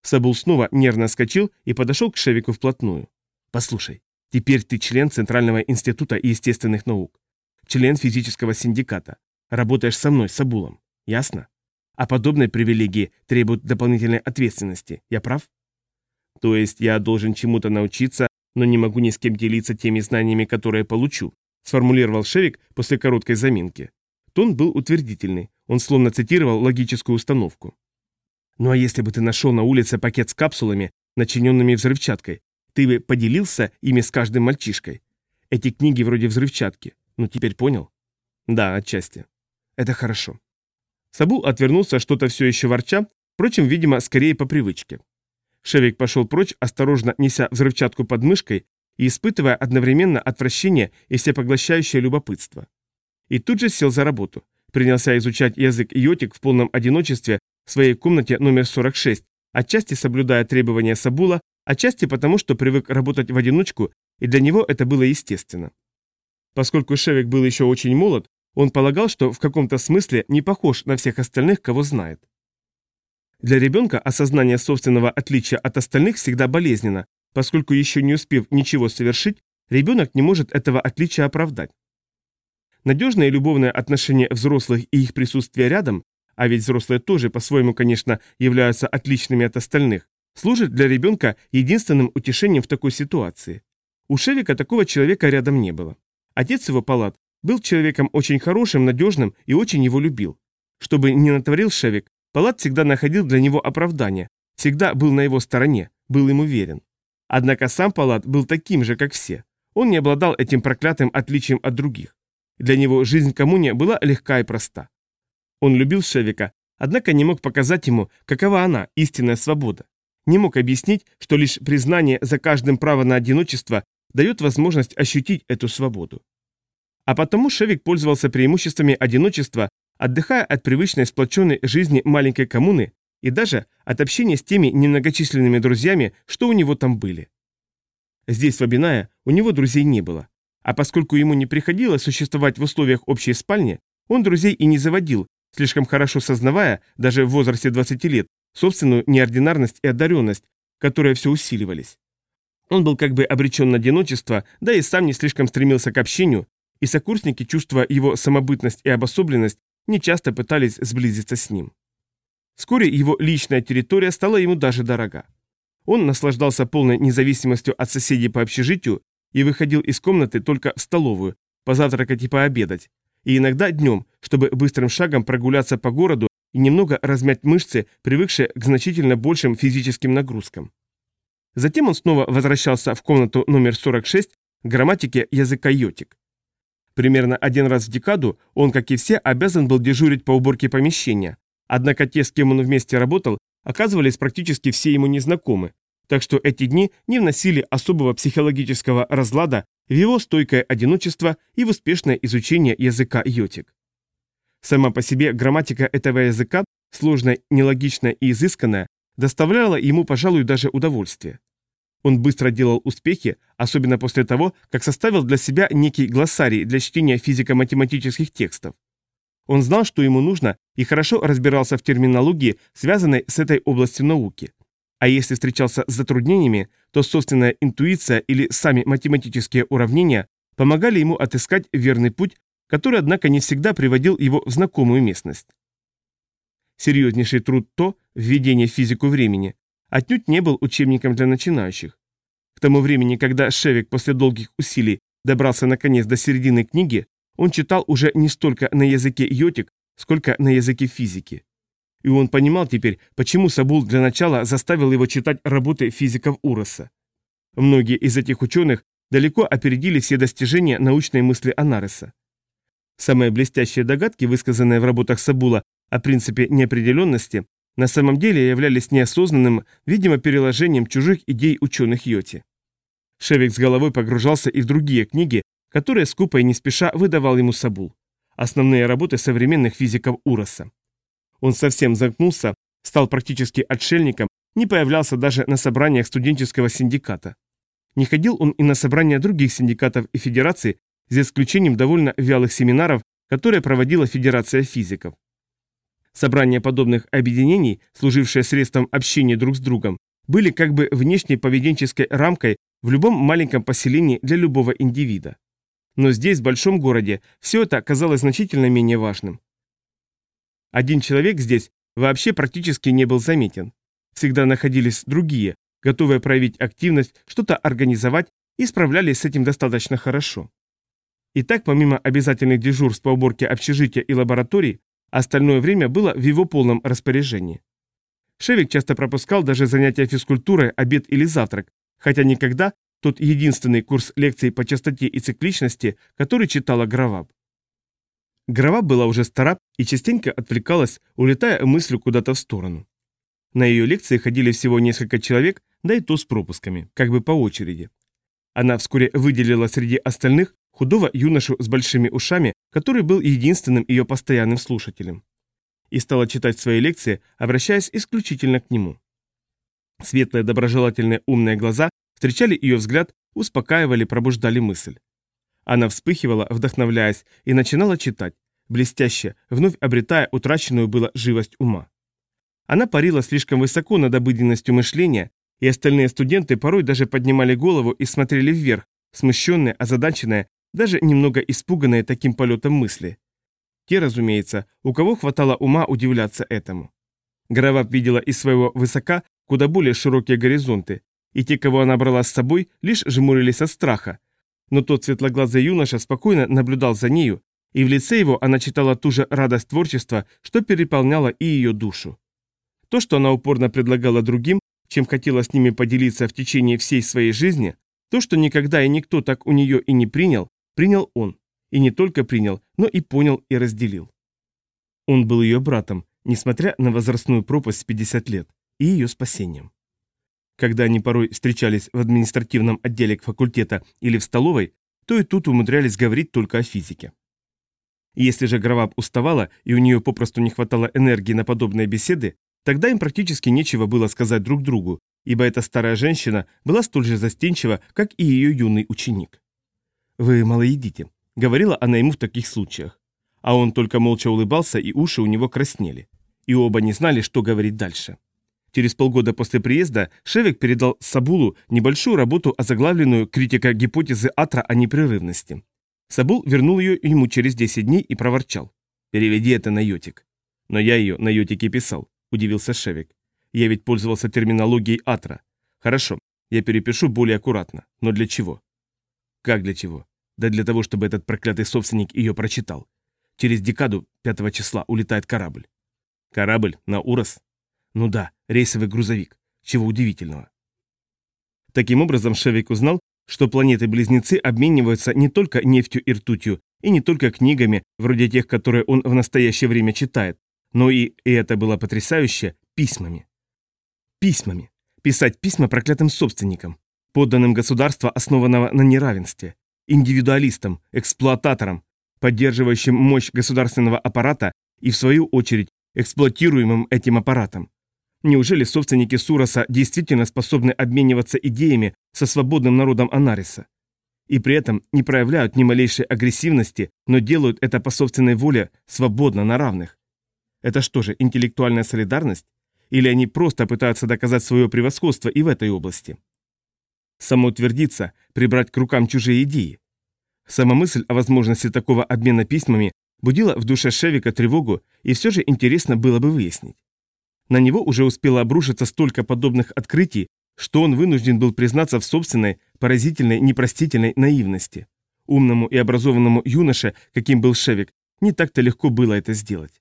Сабул снова нервно скочил и подошел к Шевику вплотную. «Послушай, теперь ты член Центрального института естественных наук, член физического синдиката, работаешь со мной, Сабулом, ясно? А подобные привилегии требуют дополнительной ответственности, я прав?» То есть я должен чему-то научиться, но не могу ни с кем делиться теми знаниями, которые получу, сформулировал Шевик после короткой заминки. Тон был утвердительный, он словно цитировал логическую установку. Ну а если бы ты нашел на улице пакет с капсулами, начиненными взрывчаткой, ты бы поделился ими с каждым мальчишкой. Эти книги вроде взрывчатки. Ну теперь понял? Да, отчасти. Это хорошо. Сабул отвернулся, что-то все еще ворча, впрочем, видимо, скорее по привычке. Шевик пошел прочь, осторожно неся взрывчатку под мышкой и испытывая одновременно отвращение и всепоглощающее любопытство. И тут же сел за работу. Принялся изучать язык йотик в полном одиночестве в своей комнате номер 46, отчасти соблюдая требования Сабула, отчасти потому, что привык работать в одиночку, и для него это было естественно. Поскольку Шевик был еще очень молод, он полагал, что в каком-то смысле не похож на всех остальных, кого знает. Для ребенка осознание собственного отличия от остальных всегда болезненно, поскольку еще не успев ничего совершить, ребенок не может этого отличия оправдать. Надежное любовное отношение взрослых и их присутствие рядом, а ведь взрослые тоже по-своему, конечно, являются отличными от остальных, служит для ребенка единственным утешением в такой ситуации. У Шевика такого человека рядом не было. Отец его палат был человеком очень хорошим, надежным и очень его любил. Что бы ни натворил Шевик, Палат всегда находил для него оправдание, всегда был на его стороне, был ему верен. Однако сам Палат был таким же, как все. Он не обладал этим проклятым отличием от других. Для него жизнь коммуне была легка и проста. Он любил Шевика, однако не мог показать ему, какова она, истинная свобода. Не мог объяснить, что лишь признание за каждым права на одиночество дает возможность ощутить эту свободу. А потому Шевик пользовался преимуществами одиночества отдыхая от привычной сплоченной жизни маленькой коммуны и даже от общения с теми немногочисленными друзьями, что у него там были. Здесь, в Абиная, у него друзей не было. А поскольку ему не приходилось существовать в условиях общей спальни, он друзей и не заводил, слишком хорошо сознавая, даже в возрасте 20 лет, собственную неординарность и одаренность, которые все усиливались. Он был как бы обречен на одиночество, да и сам не слишком стремился к общению, и сокурсники, чувствуя его самобытность и обособленность, нечасто пытались сблизиться с ним. Вскоре его личная территория стала ему даже дорога. Он наслаждался полной независимостью от соседей по общежитию и выходил из комнаты только в столовую, позавтракать и пообедать, и иногда днем, чтобы быстрым шагом прогуляться по городу и немного размять мышцы, привыкшие к значительно большим физическим нагрузкам. Затем он снова возвращался в комнату номер 46 к грамматике языка йотик. Примерно один раз в декаду он, как и все, обязан был дежурить по уборке помещения. Однако те, с кем он вместе работал, оказывались практически все ему незнакомы, так что эти дни не вносили особого психологического разлада в его стойкое одиночество и в успешное изучение языка йотик. Сама по себе грамматика этого языка, сложная, нелогичная и изысканная, доставляла ему, пожалуй, даже удовольствие. Он быстро делал успехи, особенно после того, как составил для себя некий глоссарий для чтения физико-математических текстов. Он знал, что ему нужно, и хорошо разбирался в терминологии, связанной с этой областью науки. А если встречался с затруднениями, то собственная интуиция или сами математические уравнения помогали ему отыскать верный путь, который, однако, не всегда приводил его в знакомую местность. Серьезнейший труд то, введение в физику времени, отнюдь не был учебником для начинающих. К тому времени, когда Шевик после долгих усилий добрался наконец до середины книги, он читал уже не столько на языке йотик, сколько на языке физики. И он понимал теперь, почему Сабул для начала заставил его читать работы физиков Уроса. Многие из этих ученых далеко опередили все достижения научной мысли Анареса. Самые блестящие догадки, высказанные в работах Сабула о принципе неопределенности, на самом деле являлись неосознанным, видимо, переложением чужих идей ученых Йоти. Шевик с головой погружался и в другие книги, которые скупо и не спеша выдавал ему Сабул. Основные работы современных физиков Уроса. Он совсем замкнулся, стал практически отшельником, не появлялся даже на собраниях студенческого синдиката. Не ходил он и на собрания других синдикатов и федераций, за исключением довольно вялых семинаров, которые проводила Федерация физиков. Собрания подобных объединений, служившие средством общения друг с другом, были как бы внешней поведенческой рамкой в любом маленьком поселении для любого индивида. Но здесь, в большом городе, все это оказалось значительно менее важным. Один человек здесь вообще практически не был заметен. Всегда находились другие, готовые проявить активность, что-то организовать и справлялись с этим достаточно хорошо. Итак, помимо обязательных дежурств по уборке общежития и лабораторий, остальное время было в его полном распоряжении. Шевик часто пропускал даже занятия физкультурой, обед или завтрак, хотя никогда тот единственный курс лекций по частоте и цикличности, который читала Граваб. Граваб была уже стара и частенько отвлекалась, улетая мыслью куда-то в сторону. На ее лекции ходили всего несколько человек, да и то с пропусками, как бы по очереди. Она вскоре выделила среди остальных худого юношу с большими ушами, который был единственным ее постоянным слушателем. И стала читать свои лекции, обращаясь исключительно к нему. Светлые, доброжелательные, умные глаза встречали ее взгляд, успокаивали, пробуждали мысль. Она вспыхивала, вдохновляясь, и начинала читать, блестяще, вновь обретая утраченную было живость ума. Она парила слишком высоко над обыденностью мышления, и остальные студенты порой даже поднимали голову и смотрели вверх, смущенные, озадаченные, даже немного испуганные таким полетом мысли. Те, разумеется, у кого хватало ума удивляться этому. Гравап видела из своего высока куда более широкие горизонты, и те, кого она брала с собой, лишь жмурились от страха. Но тот светлоглазый юноша спокойно наблюдал за нею, и в лице его она читала ту же радость творчества, что переполняла и ее душу. То, что она упорно предлагала другим, чем хотела с ними поделиться в течение всей своей жизни, то, что никогда и никто так у нее и не принял, принял он. И не только принял, но и понял и разделил. Он был ее братом, несмотря на возрастную пропасть в 50 лет, и ее спасением. Когда они порой встречались в административном отделе факультета или в столовой, то и тут умудрялись говорить только о физике. Если же Граваб уставала и у нее попросту не хватало энергии на подобные беседы, тогда им практически нечего было сказать друг другу, ибо эта старая женщина была столь же застенчива, как и ее юный ученик. «Вы мало едите», — говорила она ему в таких случаях. А он только молча улыбался, и уши у него краснели. И оба не знали, что говорить дальше. Через полгода после приезда Шевик передал Сабулу небольшую работу, озаглавленную «Критика гипотезы Атра о непрерывности». Сабул вернул ее ему через 10 дней и проворчал. «Переведи это на йотик». «Но я ее на йотике писал», – удивился Шевик. «Я ведь пользовался терминологией Атра. Хорошо, я перепишу более аккуратно. Но для чего?» «Как для чего?» «Да для того, чтобы этот проклятый собственник ее прочитал. Через декаду 5 числа улетает корабль». «Корабль? На Урос?» Ну да, рейсовый грузовик. Чего удивительного. Таким образом, Шевик узнал, что планеты-близнецы обмениваются не только нефтью и ртутью, и не только книгами, вроде тех, которые он в настоящее время читает, но и, и это было потрясающе, письмами. Письмами. Писать письма проклятым собственникам, подданным государства, основанного на неравенстве. индивидуалистом, эксплуататором, поддерживающим мощь государственного аппарата и, в свою очередь, эксплуатируемым этим аппаратом. Неужели собственники Суроса действительно способны обмениваться идеями со свободным народом Анариса? И при этом не проявляют ни малейшей агрессивности, но делают это по собственной воле, свободно, на равных. Это что же, интеллектуальная солидарность? Или они просто пытаются доказать свое превосходство и в этой области? Самоутвердиться, прибрать к рукам чужие идеи. Сама мысль о возможности такого обмена письмами будила в душе Шевика тревогу, и все же интересно было бы выяснить. На него уже успело обрушиться столько подобных открытий, что он вынужден был признаться в собственной, поразительной, непростительной наивности. Умному и образованному юноше, каким был Шевик, не так-то легко было это сделать.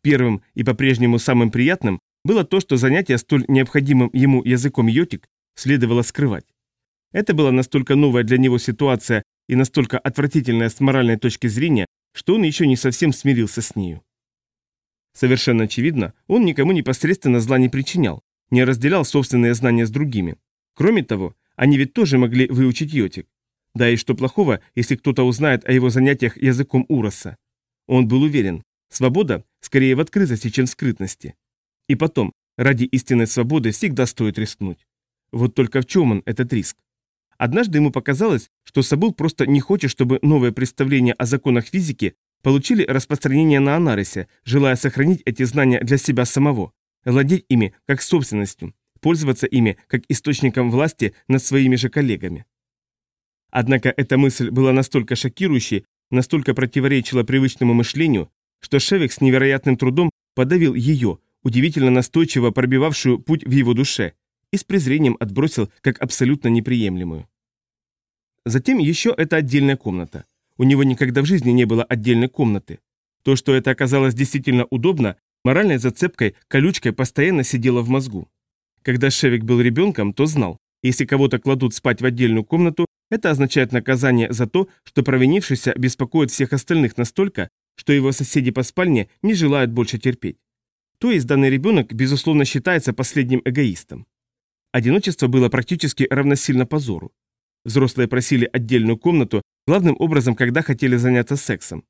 Первым и по-прежнему самым приятным было то, что занятие столь необходимым ему языком йотик следовало скрывать. Это была настолько новая для него ситуация и настолько отвратительная с моральной точки зрения, что он еще не совсем смирился с нею. Совершенно очевидно, он никому непосредственно зла не причинял, не разделял собственные знания с другими. Кроме того, они ведь тоже могли выучить йотик. Да и что плохого, если кто-то узнает о его занятиях языком Уроса? Он был уверен, свобода скорее в открытости, чем в скрытности. И потом, ради истинной свободы всегда стоит рискнуть. Вот только в чем он, этот риск? Однажды ему показалось, что Сабул просто не хочет, чтобы новые представления о законах физики получили распространение на Анарисе, желая сохранить эти знания для себя самого, владеть ими как собственностью, пользоваться ими как источником власти над своими же коллегами. Однако эта мысль была настолько шокирующей, настолько противоречила привычному мышлению, что Шевик с невероятным трудом подавил ее, удивительно настойчиво пробивавшую путь в его душе, и с презрением отбросил как абсолютно неприемлемую. Затем еще эта отдельная комната. У него никогда в жизни не было отдельной комнаты. То, что это оказалось действительно удобно, моральной зацепкой, колючкой постоянно сидело в мозгу. Когда Шевик был ребенком, то знал, если кого-то кладут спать в отдельную комнату, это означает наказание за то, что провинившийся беспокоит всех остальных настолько, что его соседи по спальне не желают больше терпеть. То есть данный ребенок, безусловно, считается последним эгоистом. Одиночество было практически равносильно позору. Взрослые просили отдельную комнату, главным образом, когда хотели заняться сексом.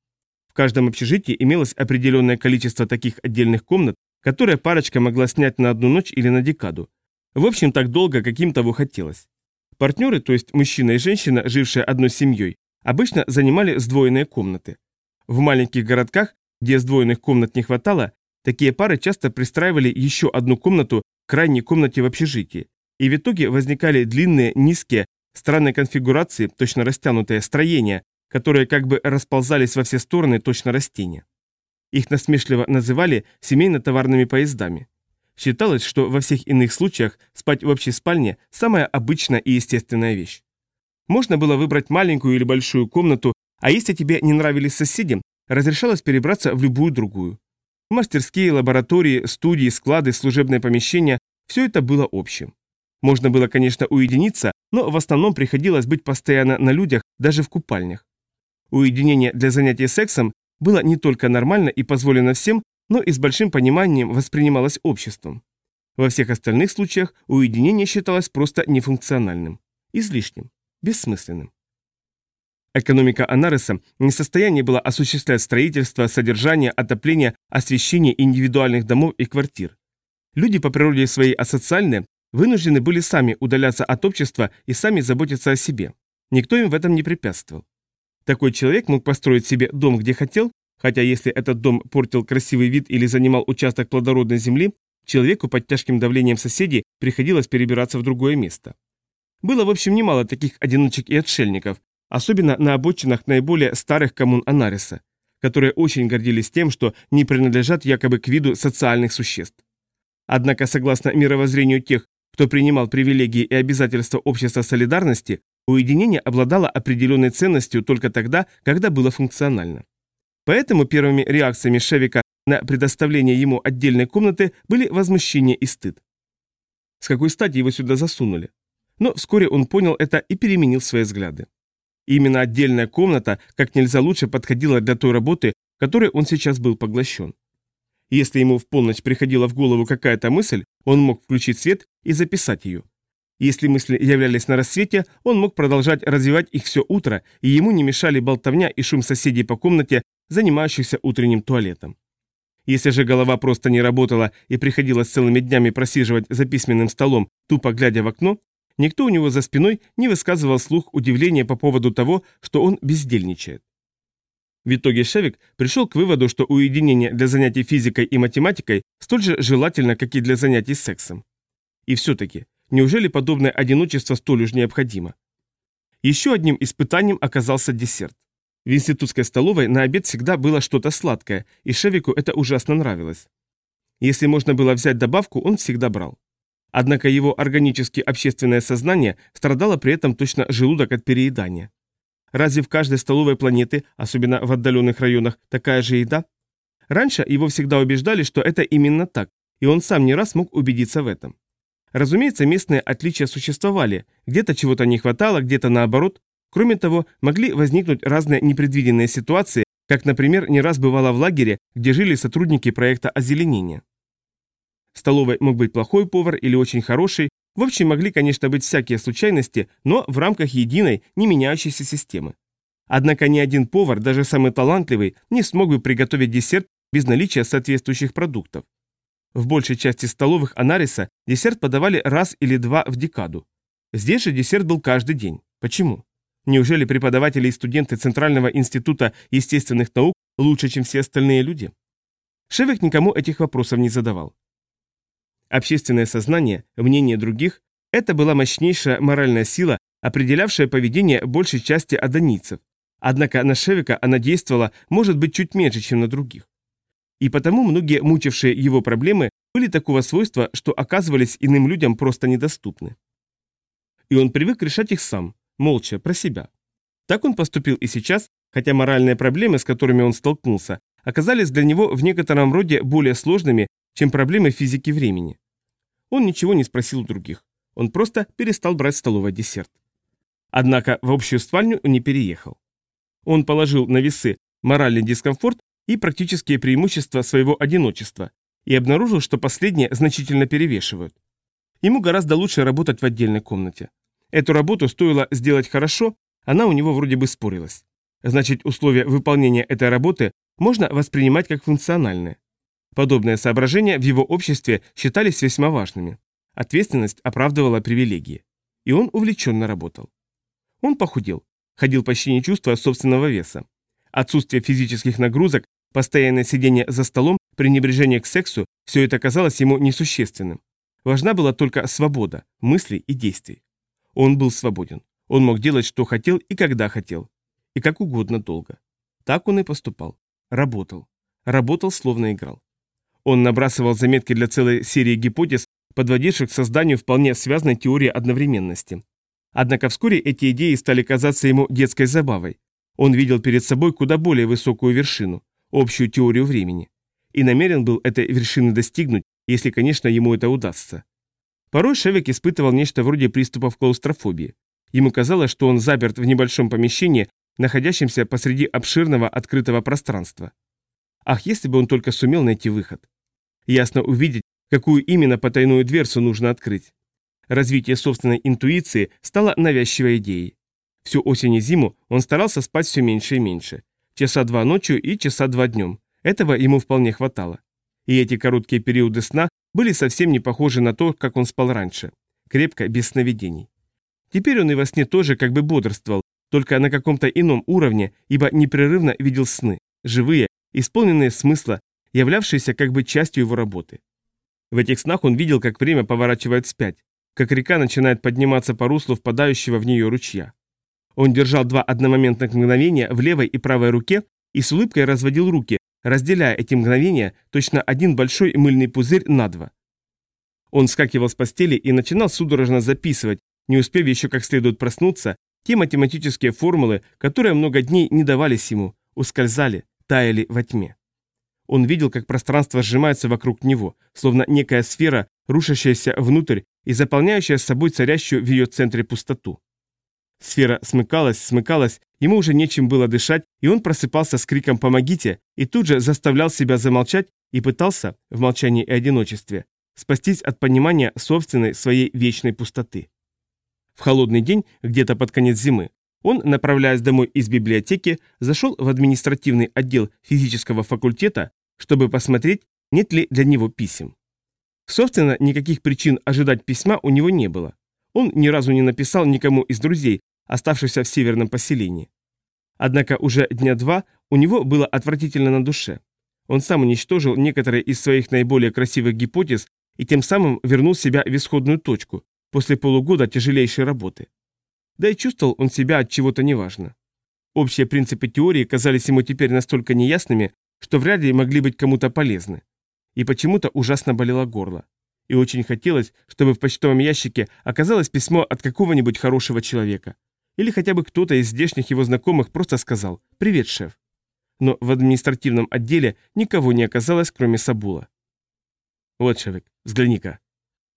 В каждом общежитии имелось определенное количество таких отдельных комнат, которые парочка могла снять на одну ночь или на декаду. В общем, так долго, каким того хотелось. Партнеры, то есть мужчина и женщина, жившие одной семьей, обычно занимали сдвоенные комнаты. В маленьких городках, где сдвоенных комнат не хватало, такие пары часто пристраивали еще одну комнату к крайней комнате в общежитии, и в итоге возникали длинные, низкие, странной конфигурации, точно растянутые строения, которые как бы расползались во все стороны точно растения. Их насмешливо называли семейно-товарными поездами. Считалось, что во всех иных случаях спать в общей спальне – самая обычная и естественная вещь. Можно было выбрать маленькую или большую комнату, а если тебе не нравились соседи, разрешалось перебраться в любую другую. Мастерские, лаборатории, студии, склады, служебные помещения – все это было общим. Можно было, конечно, уединиться, но в основном приходилось быть постоянно на людях, даже в купальнях. Уединение для занятий сексом было не только нормально и позволено всем, но и с большим пониманием воспринималось обществом. Во всех остальных случаях уединение считалось просто нефункциональным, излишним, бессмысленным. Экономика Анареса не в состоянии была осуществлять строительство, содержание, отопление, освещение индивидуальных домов и квартир. Люди по природе своей асоциальные вынуждены были сами удаляться от общества и сами заботиться о себе. Никто им в этом не препятствовал. Такой человек мог построить себе дом, где хотел, хотя если этот дом портил красивый вид или занимал участок плодородной земли, человеку под тяжким давлением соседей приходилось перебираться в другое место. Было, в общем, немало таких одиночек и отшельников, особенно на обочинах наиболее старых коммун Анариса, которые очень гордились тем, что не принадлежат якобы к виду социальных существ. Однако, согласно мировоззрению тех, кто принимал привилегии и обязательства общества солидарности, уединение обладало определенной ценностью только тогда, когда было функционально. Поэтому первыми реакциями Шевика на предоставление ему отдельной комнаты были возмущение и стыд. С какой стати его сюда засунули? Но вскоре он понял это и переменил свои взгляды. Именно отдельная комната как нельзя лучше подходила для той работы, которой он сейчас был поглощен. Если ему в полночь приходила в голову какая-то мысль, он мог включить свет и записать ее. Если мысли являлись на рассвете, он мог продолжать развивать их все утро, и ему не мешали болтовня и шум соседей по комнате, занимающихся утренним туалетом. Если же голова просто не работала и приходилось целыми днями просиживать за письменным столом, тупо глядя в окно, никто у него за спиной не высказывал слух удивления по поводу того, что он бездельничает. В итоге Шевик пришел к выводу, что уединение для занятий физикой и математикой столь же желательно, как и для занятий сексом. И все-таки, неужели подобное одиночество столь уж необходимо? Еще одним испытанием оказался десерт. В институтской столовой на обед всегда было что-то сладкое, и Шевику это ужасно нравилось. Если можно было взять добавку, он всегда брал. Однако его органически общественное сознание страдало при этом точно желудок от переедания. Разве в каждой столовой планеты, особенно в отдаленных районах, такая же еда? Раньше его всегда убеждали, что это именно так, и он сам не раз мог убедиться в этом. Разумеется, местные отличия существовали, где-то чего-то не хватало, где-то наоборот. Кроме того, могли возникнуть разные непредвиденные ситуации, как, например, не раз бывало в лагере, где жили сотрудники проекта озеленения. В столовой мог быть плохой повар или очень хороший, в общем, могли, конечно, быть всякие случайности, но в рамках единой, не меняющейся системы. Однако ни один повар, даже самый талантливый, не смог бы приготовить десерт без наличия соответствующих продуктов. В большей части столовых Анариса десерт подавали раз или два в декаду. Здесь же десерт был каждый день. Почему? Неужели преподаватели и студенты Центрального института естественных наук лучше, чем все остальные люди? Шевик никому этих вопросов не задавал. Общественное сознание, мнение других – это была мощнейшая моральная сила, определявшая поведение большей части адонийцев. Однако на Шевика она действовала, может быть, чуть меньше, чем на других. И потому многие мучившие его проблемы были такого свойства, что оказывались иным людям просто недоступны. И он привык решать их сам, молча, про себя. Так он поступил и сейчас, хотя моральные проблемы, с которыми он столкнулся, оказались для него в некотором роде более сложными, чем проблемы физики времени. Он ничего не спросил у других. Он просто перестал брать столовый десерт. Однако в общую спальню не переехал. Он положил на весы моральный дискомфорт и практические преимущества своего одиночества и обнаружил, что последние значительно перевешивают. Ему гораздо лучше работать в отдельной комнате. Эту работу стоило сделать хорошо, она у него вроде бы спорилась. Значит, условия выполнения этой работы можно воспринимать как функциональные. Подобные соображения в его обществе считались весьма важными. Ответственность оправдывала привилегии. И он увлеченно работал. Он похудел, ходил почти не чувствуя собственного веса. Отсутствие физических нагрузок, постоянное сидение за столом, пренебрежение к сексу – все это казалось ему несущественным. Важна была только свобода, мыслей и действий. Он был свободен. Он мог делать, что хотел и когда хотел. И как угодно долго. Так он и поступал. Работал. Работал, словно играл. Он набрасывал заметки для целой серии гипотез, подводивших к созданию вполне связанной теории одновременности. Однако вскоре эти идеи стали казаться ему детской забавой. Он видел перед собой куда более высокую вершину – общую теорию времени. И намерен был этой вершины достигнуть, если, конечно, ему это удастся. Порой Шевик испытывал нечто вроде приступов клаустрофобии. Ему казалось, что он заперт в небольшом помещении, находящемся посреди обширного открытого пространства. Ах, если бы он только сумел найти выход. Ясно увидеть, какую именно потайную дверцу нужно открыть. Развитие собственной интуиции стало навязчивой идеей. Всю осень и зиму он старался спать все меньше и меньше. Часа два ночью и часа два днем. Этого ему вполне хватало. И эти короткие периоды сна были совсем не похожи на то, как он спал раньше. Крепко, без сновидений. Теперь он и во сне тоже как бы бодрствовал, только на каком-то ином уровне, ибо непрерывно видел сны, живые, исполненные смысла, являвшиеся как бы частью его работы. В этих снах он видел, как время поворачивает вспять, как река начинает подниматься по руслу впадающего в нее ручья. Он держал два одномоментных мгновения в левой и правой руке и с улыбкой разводил руки, разделяя эти мгновения точно один большой мыльный пузырь на два. Он вскакивал с постели и начинал судорожно записывать, не успев еще как следует проснуться, те математические формулы, которые много дней не давались ему, ускользали, таяли во тьме. Он видел, как пространство сжимается вокруг него, словно некая сфера, рушащаяся внутрь и заполняющая собой царящую в ее центре пустоту. Сфера смыкалась, смыкалась, ему уже нечем было дышать, и он просыпался с криком «помогите» и тут же заставлял себя замолчать и пытался, в молчании и одиночестве, спастись от понимания собственной своей вечной пустоты. В холодный день, где-то под конец зимы, он, направляясь домой из библиотеки, зашел в административный отдел физического факультета, чтобы посмотреть, нет ли для него писем. Собственно, никаких причин ожидать письма у него не было. Он ни разу не написал никому из друзей, оставшихся в северном поселении. Однако уже дня два у него было отвратительно на душе. Он сам уничтожил некоторые из своих наиболее красивых гипотез и тем самым вернул себя в исходную точку после полугода тяжелейшей работы. Да и чувствовал он себя от чего-то неважно. Общие принципы теории казались ему теперь настолько неясными, что вряд ли могли быть кому-то полезны. И почему-то ужасно болело горло. И очень хотелось, чтобы в почтовом ящике оказалось письмо от какого-нибудь хорошего человека. Или хотя бы кто-то из здешних его знакомых просто сказал «Привет, шеф». Но в административном отделе никого не оказалось, кроме Сабула. «Вот, Шевик, взгляни-ка».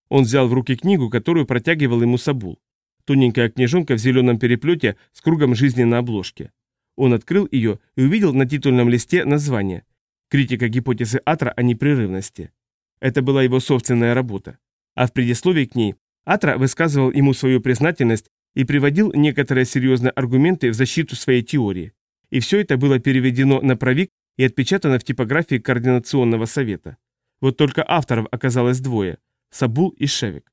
Он взял в руки книгу, которую протягивал ему Сабул. Тоненькая книжонка в зеленом переплете с кругом жизни на обложке. Он открыл ее и увидел на титульном листе название «Критика гипотезы Атра о непрерывности». Это была его собственная работа. А в предисловии к ней Атра высказывал ему свою признательность и приводил некоторые серьезные аргументы в защиту своей теории. И все это было переведено на правик и отпечатано в типографии Координационного совета. Вот только авторов оказалось двое – Сабул и Шевик.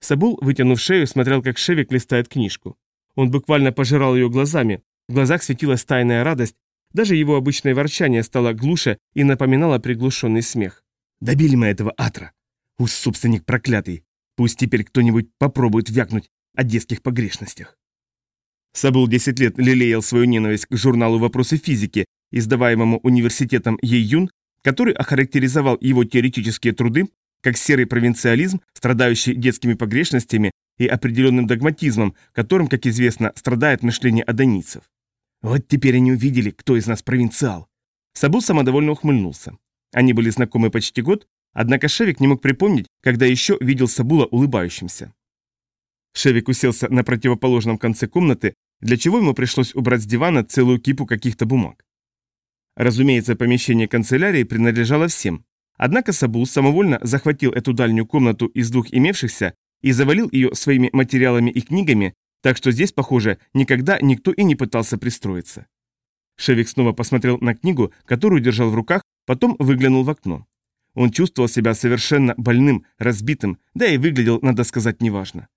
Сабул, вытянув шею, смотрел, как Шевик листает книжку. Он буквально пожирал ее глазами, в глазах светилась тайная радость, даже его обычное ворчание стало глуше и напоминало приглушенный смех. «Добили мы этого Атра! Уж собственник проклятый! Пусть теперь кто-нибудь попробует вякнуть о детских погрешностях!» Сабул 10 лет лелеял свою ненависть к журналу «Вопросы физики», издаваемому университетом Ейюн, который охарактеризовал его теоретические труды как серый провинциализм, страдающий детскими погрешностями и определенным догматизмом, которым, как известно, страдает мышление адонийцев. Вот теперь они увидели, кто из нас провинциал. Сабул самодовольно ухмыльнулся. Они были знакомы почти год, однако Шевик не мог припомнить, когда еще видел Сабула улыбающимся. Шевик уселся на противоположном конце комнаты, для чего ему пришлось убрать с дивана целую кипу каких-то бумаг. Разумеется, помещение канцелярии принадлежало всем. Однако Сабул самовольно захватил эту дальнюю комнату из двух имевшихся и завалил ее своими материалами и книгами, так что здесь, похоже, никогда никто и не пытался пристроиться. Шевик снова посмотрел на книгу, которую держал в руках, потом выглянул в окно. Он чувствовал себя совершенно больным, разбитым, да и выглядел, надо сказать, неважно.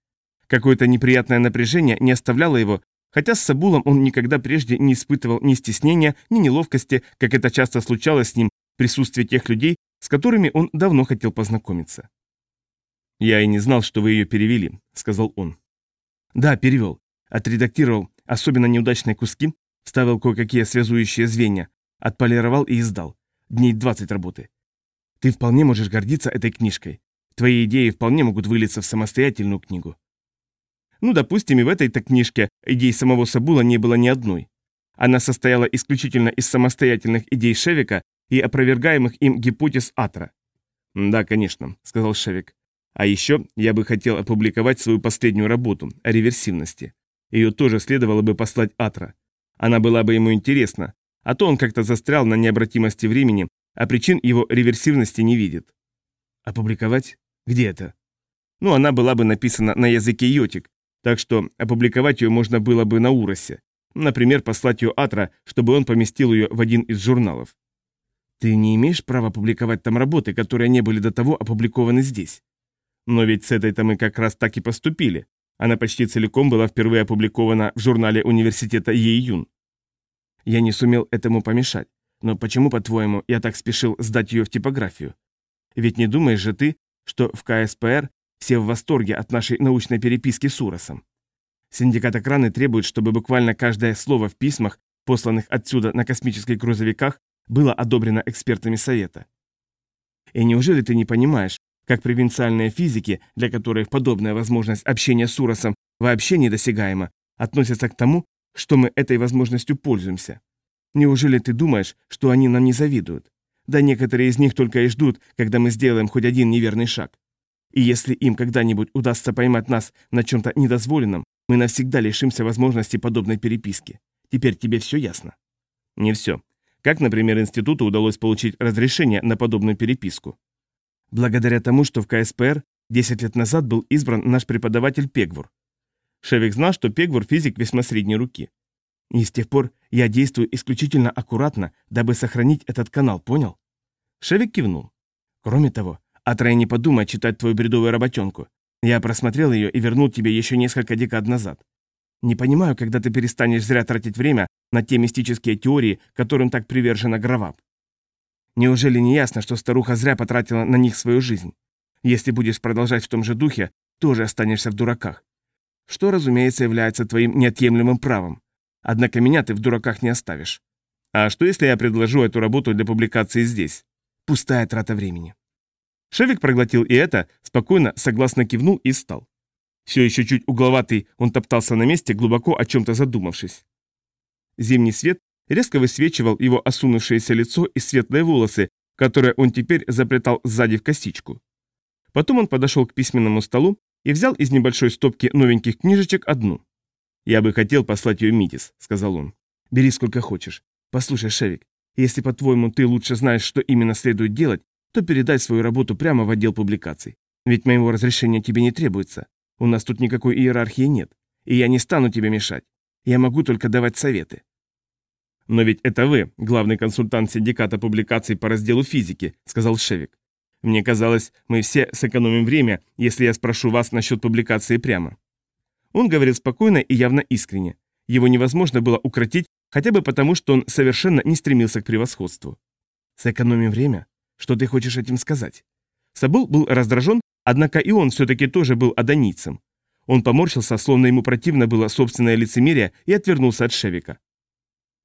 Какое-то неприятное напряжение не оставляло его, хотя с Сабулом он никогда прежде не испытывал ни стеснения, ни неловкости, как это часто случалось с ним в присутствии тех людей, с которыми он давно хотел познакомиться. «Я и не знал, что вы ее перевели», — сказал он. «Да, перевел. Отредактировал особенно неудачные куски, вставил кое-какие связующие звенья, отполировал и издал. Дней 20 работы. Ты вполне можешь гордиться этой книжкой. Твои идеи вполне могут вылиться в самостоятельную книгу. Ну, допустим, и в этой-то книжке идей самого Сабула не было ни одной. Она состояла исключительно из самостоятельных идей Шевика и опровергаемых им гипотез Атра. «Да, конечно», — сказал Шевик. А еще я бы хотел опубликовать свою последнюю работу о реверсивности. Ее тоже следовало бы послать Атра. Она была бы ему интересна, а то он как-то застрял на необратимости времени, а причин его реверсивности не видит. Опубликовать? Где это? Ну, она была бы написана на языке йотик, так что опубликовать ее можно было бы на Уросе. Например, послать ее Атра, чтобы он поместил ее в один из журналов. Ты не имеешь права публиковать там работы, которые не были до того опубликованы здесь. Но ведь с этой-то мы как раз так и поступили. Она почти целиком была впервые опубликована в журнале университета Ейюн. Я не сумел этому помешать. Но почему, по-твоему, я так спешил сдать ее в типографию? Ведь не думаешь же ты, что в КСПР все в восторге от нашей научной переписки с Уросом? Синдикат охраны требует, чтобы буквально каждое слово в письмах, посланных отсюда на космических грузовиках, было одобрено экспертами Совета. И неужели ты не понимаешь, как провинциальные физики, для которых подобная возможность общения с Уросом вообще недосягаема, относятся к тому, что мы этой возможностью пользуемся. Неужели ты думаешь, что они нам не завидуют? Да некоторые из них только и ждут, когда мы сделаем хоть один неверный шаг. И если им когда-нибудь удастся поймать нас на чем-то недозволенном, мы навсегда лишимся возможности подобной переписки. Теперь тебе все ясно? Не все. Как, например, институту удалось получить разрешение на подобную переписку? Благодаря тому, что в КСПР 10 лет назад был избран наш преподаватель Пегвур. Шевик знал, что Пегвур физик весьма средней руки. И с тех пор я действую исключительно аккуратно, дабы сохранить этот канал, понял? Шевик кивнул. Кроме того, Атрей не подумай читать твою бредовую работенку. Я просмотрел ее и вернул тебе еще несколько декад назад. Не понимаю, когда ты перестанешь зря тратить время на те мистические теории, которым так привержена Граваб. Неужели не ясно, что старуха зря потратила на них свою жизнь? Если будешь продолжать в том же духе, тоже останешься в дураках. Что, разумеется, является твоим неотъемлемым правом. Однако меня ты в дураках не оставишь. А что, если я предложу эту работу для публикации здесь? Пустая трата времени. Шевик проглотил и это, спокойно, согласно кивнул и встал. Все еще чуть угловатый, он топтался на месте, глубоко о чем-то задумавшись. Зимний свет резко высвечивал его осунувшееся лицо и светлые волосы, которые он теперь заплетал сзади в косичку. Потом он подошел к письменному столу и взял из небольшой стопки новеньких книжечек одну. «Я бы хотел послать ее Митис», — сказал он. «Бери сколько хочешь. Послушай, Шевик, если, по-твоему, ты лучше знаешь, что именно следует делать, то передай свою работу прямо в отдел публикаций. Ведь моего разрешения тебе не требуется. У нас тут никакой иерархии нет. И я не стану тебе мешать. Я могу только давать советы. Но ведь это вы, главный консультант синдиката публикаций по разделу физики, сказал Шевик. Мне казалось, мы все сэкономим время, если я спрошу вас насчет публикации прямо. Он говорил спокойно и явно искренне. Его невозможно было укротить, хотя бы потому, что он совершенно не стремился к превосходству. Сэкономим время? Что ты хочешь этим сказать? Сабул был раздражен, однако и он все-таки тоже был адонийцем. Он поморщился, словно ему противно было собственное лицемерие, и отвернулся от Шевика.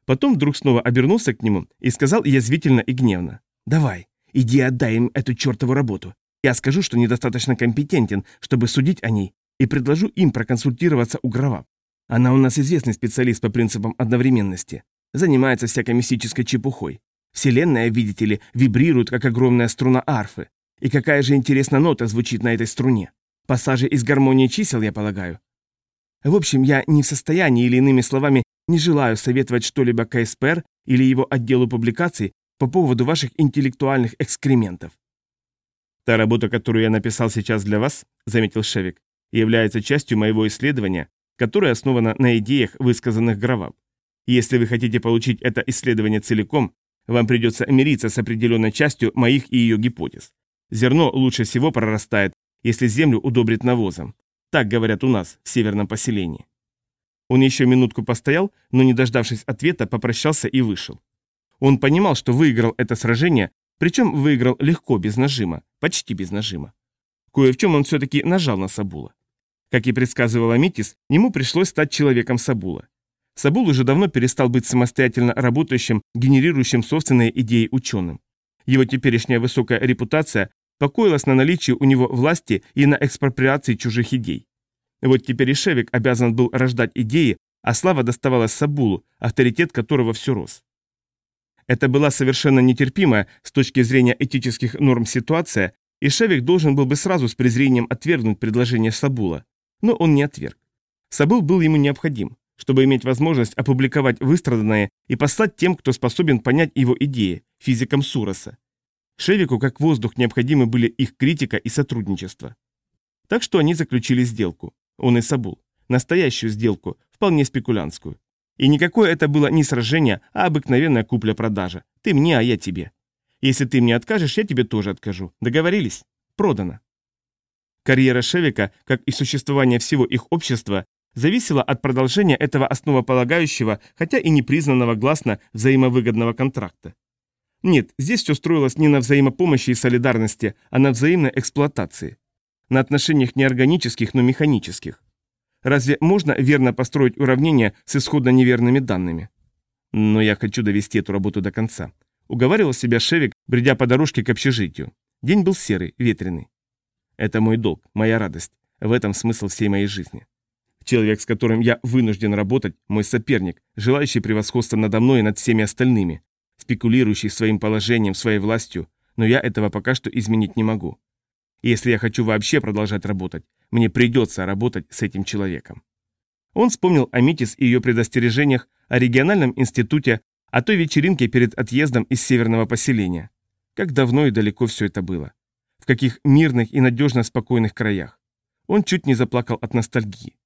Потом вдруг снова обернулся к нему и сказал язвительно и гневно. «Давай, иди отдай им эту чертову работу. Я скажу, что недостаточно компетентен, чтобы судить о ней, и предложу им проконсультироваться у Грова. Она у нас известный специалист по принципам одновременности. Занимается всякой мистической чепухой. Вселенная, видите ли, вибрирует, как огромная струна арфы. И какая же интересная нота звучит на этой струне. Пассажи из гармонии чисел, я полагаю. В общем, я не в состоянии или иными словами не желаю советовать что-либо КСПР или его отделу публикаций по поводу ваших интеллектуальных экскрементов. Та работа, которую я написал сейчас для вас, заметил Шевик, является частью моего исследования, которое основано на идеях, высказанных Граваб. Если вы хотите получить это исследование целиком, вам придется мириться с определенной частью моих и ее гипотез. Зерно лучше всего прорастает, если землю удобрит навозом. Так говорят у нас, в северном поселении. Он еще минутку постоял, но не дождавшись ответа, попрощался и вышел. Он понимал, что выиграл это сражение, причем выиграл легко, без нажима, почти без нажима. Кое в чем он все-таки нажал на Сабула. Как и предсказывал Амитис, ему пришлось стать человеком Сабула. Сабул уже давно перестал быть самостоятельно работающим, генерирующим собственные идеи ученым. Его теперешняя высокая репутация покоилась на наличии у него власти и на экспроприации чужих идей. Вот теперь и Шевик обязан был рождать идеи, а слава доставалась Сабулу, авторитет которого все рос. Это была совершенно нетерпимая с точки зрения этических норм ситуация, и Шевик должен был бы сразу с презрением отвергнуть предложение Сабула. Но он не отверг. Сабул был ему необходим чтобы иметь возможность опубликовать выстраданное и послать тем, кто способен понять его идеи, физикам Суроса. Шевику, как воздух, необходимы были их критика и сотрудничество. Так что они заключили сделку. Он и Сабул. Настоящую сделку, вполне спекулянтскую. И никакое это было не сражение, а обыкновенная купля-продажа. Ты мне, а я тебе. Если ты мне откажешь, я тебе тоже откажу. Договорились? Продано. Карьера Шевика, как и существование всего их общества, зависело от продолжения этого основополагающего, хотя и непризнанного гласно взаимовыгодного контракта. Нет, здесь все строилось не на взаимопомощи и солидарности, а на взаимной эксплуатации. На отношениях не органических, но механических. Разве можно верно построить уравнение с исходно неверными данными? Но я хочу довести эту работу до конца. Уговаривал себя Шевик, бредя по дорожке к общежитию. День был серый, ветреный. Это мой долг, моя радость. В этом смысл всей моей жизни. Человек, с которым я вынужден работать, мой соперник, желающий превосходства надо мной и над всеми остальными, спекулирующий своим положением, своей властью, но я этого пока что изменить не могу. И если я хочу вообще продолжать работать, мне придется работать с этим человеком. Он вспомнил о Митис и ее предостережениях, о региональном институте, о той вечеринке перед отъездом из северного поселения. Как давно и далеко все это было. В каких мирных и надежно спокойных краях. Он чуть не заплакал от ностальгии.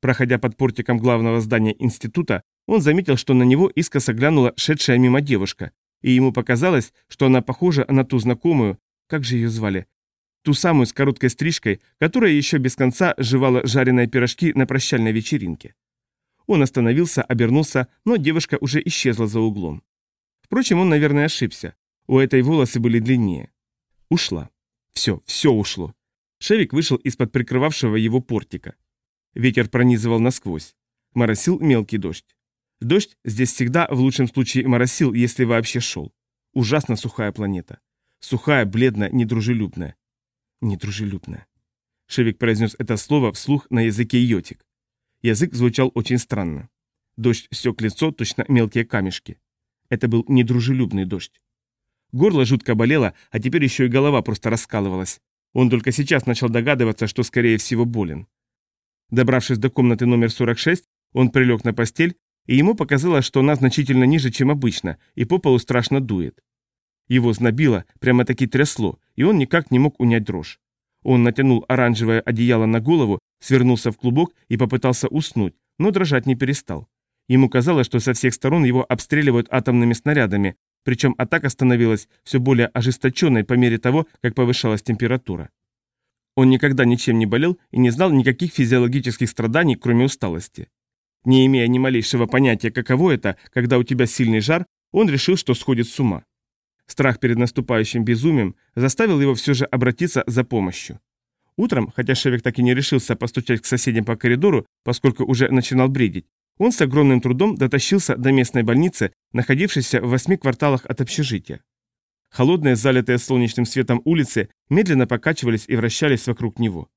Проходя под портиком главного здания института, он заметил, что на него искоса глянула шедшая мимо девушка, и ему показалось, что она похожа на ту знакомую, как же ее звали, ту самую с короткой стрижкой, которая еще без конца жевала жареные пирожки на прощальной вечеринке. Он остановился, обернулся, но девушка уже исчезла за углом. Впрочем, он, наверное, ошибся. У этой волосы были длиннее. Ушла. Все, все ушло. Шевик вышел из-под прикрывавшего его портика. Ветер пронизывал насквозь. Моросил мелкий дождь. Дождь здесь всегда в лучшем случае моросил, если вообще шел. Ужасно сухая планета. Сухая, бледная, недружелюбная. Недружелюбная. Шевик произнес это слово вслух на языке йотик. Язык звучал очень странно. Дождь стек лицо, точно мелкие камешки. Это был недружелюбный дождь. Горло жутко болело, а теперь еще и голова просто раскалывалась. Он только сейчас начал догадываться, что скорее всего болен. Добравшись до комнаты номер 46, он прилег на постель, и ему показалось, что она значительно ниже, чем обычно, и по полу страшно дует. Его знобило, прямо-таки трясло, и он никак не мог унять дрожь. Он натянул оранжевое одеяло на голову, свернулся в клубок и попытался уснуть, но дрожать не перестал. Ему казалось, что со всех сторон его обстреливают атомными снарядами, причем атака становилась все более ожесточенной по мере того, как повышалась температура. Он никогда ничем не болел и не знал никаких физиологических страданий, кроме усталости. Не имея ни малейшего понятия, каково это, когда у тебя сильный жар, он решил, что сходит с ума. Страх перед наступающим безумием заставил его все же обратиться за помощью. Утром, хотя Шевик так и не решился постучать к соседям по коридору, поскольку уже начинал бредить, он с огромным трудом дотащился до местной больницы, находившейся в восьми кварталах от общежития. Холодные, залитые солнечным светом улицы медленно покачивались и вращались вокруг него.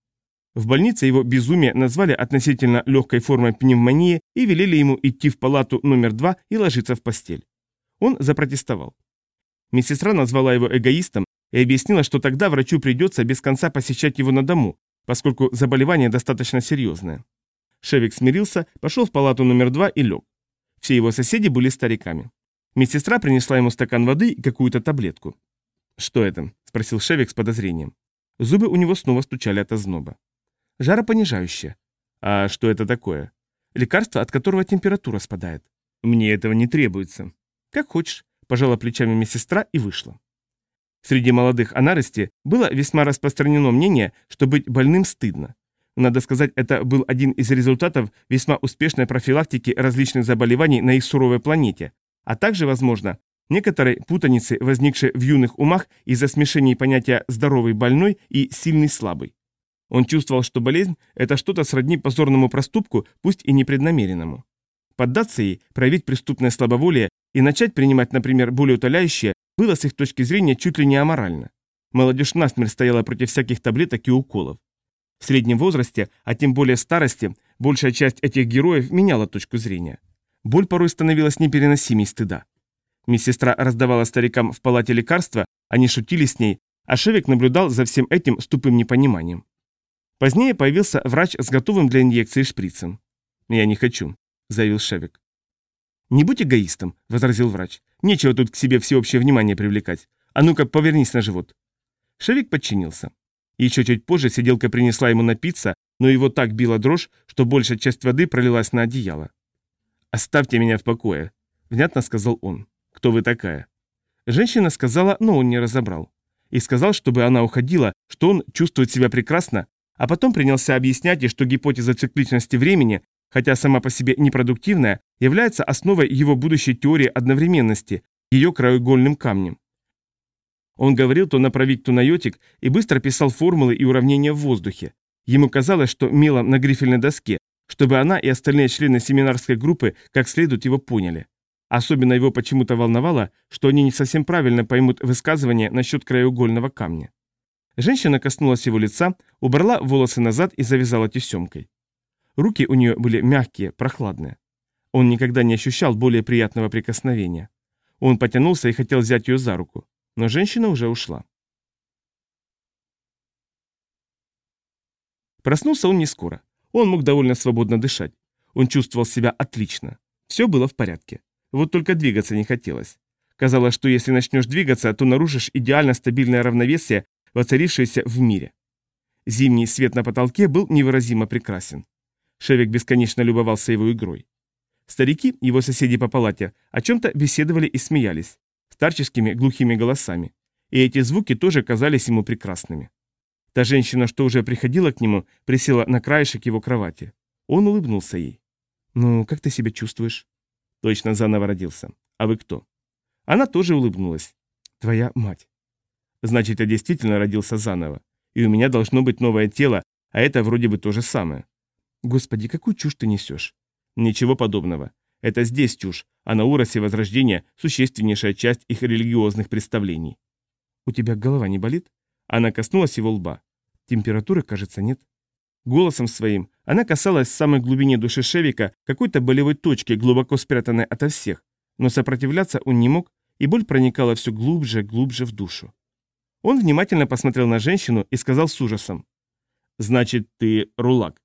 В больнице его безумие назвали относительно легкой формой пневмонии и велели ему идти в палату номер два и ложиться в постель. Он запротестовал. Медсестра назвала его эгоистом и объяснила, что тогда врачу придется без конца посещать его на дому, поскольку заболевание достаточно серьезное. Шевик смирился, пошел в палату номер два и лег. Все его соседи были стариками. Медсестра принесла ему стакан воды и какую-то таблетку. «Что это?» – спросил Шевик с подозрением. Зубы у него снова стучали от озноба. «Жаропонижающее». «А что это такое?» «Лекарство, от которого температура спадает». «Мне этого не требуется». «Как хочешь», – пожала плечами медсестра и вышла. Среди молодых анарости было весьма распространено мнение, что быть больным стыдно. Надо сказать, это был один из результатов весьма успешной профилактики различных заболеваний на их суровой планете, а также, возможно, некоторой путаницы, возникшей в юных умах из-за смешения понятия «здоровый больной» и «сильный слабый». Он чувствовал, что болезнь – это что-то сродни позорному проступку, пусть и непреднамеренному. Поддаться ей, проявить преступное слабоволие и начать принимать, например, более утоляющее, было с их точки зрения чуть ли не аморально. Молодежь насмерть стояла против всяких таблеток и уколов. В среднем возрасте, а тем более старости, большая часть этих героев меняла точку зрения. Боль порой становилась непереносимей стыда. Медсестра раздавала старикам в палате лекарства, они шутили с ней, а Шевик наблюдал за всем этим с тупым непониманием. Позднее появился врач с готовым для инъекции шприцем. «Я не хочу», — заявил Шевик. «Не будь эгоистом», — возразил врач. «Нечего тут к себе всеобщее внимание привлекать. А ну-ка, повернись на живот». Шевик подчинился. Еще чуть позже сиделка принесла ему напиться, но его так била дрожь, что большая часть воды пролилась на одеяло. «Оставьте меня в покое», — внятно сказал он. «Кто вы такая?» Женщина сказала, но он не разобрал. И сказал, чтобы она уходила, что он чувствует себя прекрасно, а потом принялся объяснять ей, что гипотеза цикличности времени, хотя сама по себе непродуктивная, является основой его будущей теории одновременности, ее краеугольным камнем. Он говорил то на правик, то на йотик и быстро писал формулы и уравнения в воздухе. Ему казалось, что мелом на грифельной доске, чтобы она и остальные члены семинарской группы как следует его поняли. Особенно его почему-то волновало, что они не совсем правильно поймут высказывание насчет краеугольного камня. Женщина коснулась его лица, убрала волосы назад и завязала тесемкой. Руки у нее были мягкие, прохладные. Он никогда не ощущал более приятного прикосновения. Он потянулся и хотел взять ее за руку, но женщина уже ушла. Проснулся он не скоро. Он мог довольно свободно дышать. Он чувствовал себя отлично. Все было в порядке. Вот только двигаться не хотелось. Казалось, что если начнешь двигаться, то нарушишь идеально стабильное равновесие, воцарившееся в мире. Зимний свет на потолке был невыразимо прекрасен. Шевик бесконечно любовался его игрой. Старики, его соседи по палате, о чем-то беседовали и смеялись, старческими глухими голосами. И эти звуки тоже казались ему прекрасными. Та женщина, что уже приходила к нему, присела на краешек его кровати. Он улыбнулся ей. «Ну, как ты себя чувствуешь?» «Точно заново родился. А вы кто?» Она тоже улыбнулась. «Твоя мать». «Значит, я действительно родился заново. И у меня должно быть новое тело, а это вроде бы то же самое». «Господи, какую чушь ты несешь?» «Ничего подобного. Это здесь чушь, а на Уросе Возрождения существеннейшая часть их религиозных представлений». «У тебя голова не болит?» Она коснулась его лба. Температуры, кажется, нет. Голосом своим она касалась в самой глубине души Шевика какой-то болевой точки, глубоко спрятанной ото всех, но сопротивляться он не мог, и боль проникала все глубже, глубже в душу. Он внимательно посмотрел на женщину и сказал с ужасом. «Значит, ты Рулак?»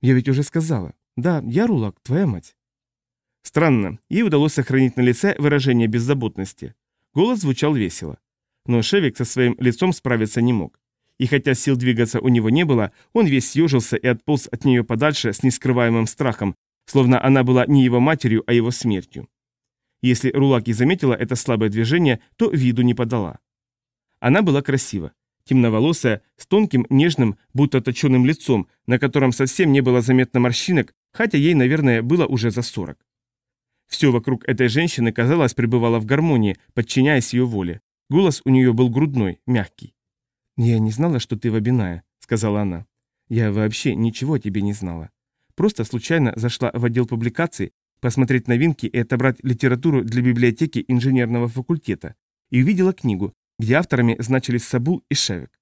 «Я ведь уже сказала. Да, я Рулак, твоя мать». Странно, ей удалось сохранить на лице выражение беззаботности. Голос звучал весело. Но Шевик со своим лицом справиться не мог. И хотя сил двигаться у него не было, он весь съежился и отполз от нее подальше с нескрываемым страхом, словно она была не его матерью, а его смертью. Если Рулаки заметила это слабое движение, то виду не подала. Она была красива, темноволосая, с тонким, нежным, будто точеным лицом, на котором совсем не было заметно морщинок, хотя ей, наверное, было уже за сорок. Все вокруг этой женщины, казалось, пребывало в гармонии, подчиняясь ее воле. Голос у нее был грудной, мягкий. «Я не знала, что ты Вабиная», — сказала она. «Я вообще ничего о тебе не знала. Просто случайно зашла в отдел публикаций, посмотреть новинки и отобрать литературу для библиотеки инженерного факультета, и увидела книгу, где авторами значились Сабул и Шевик.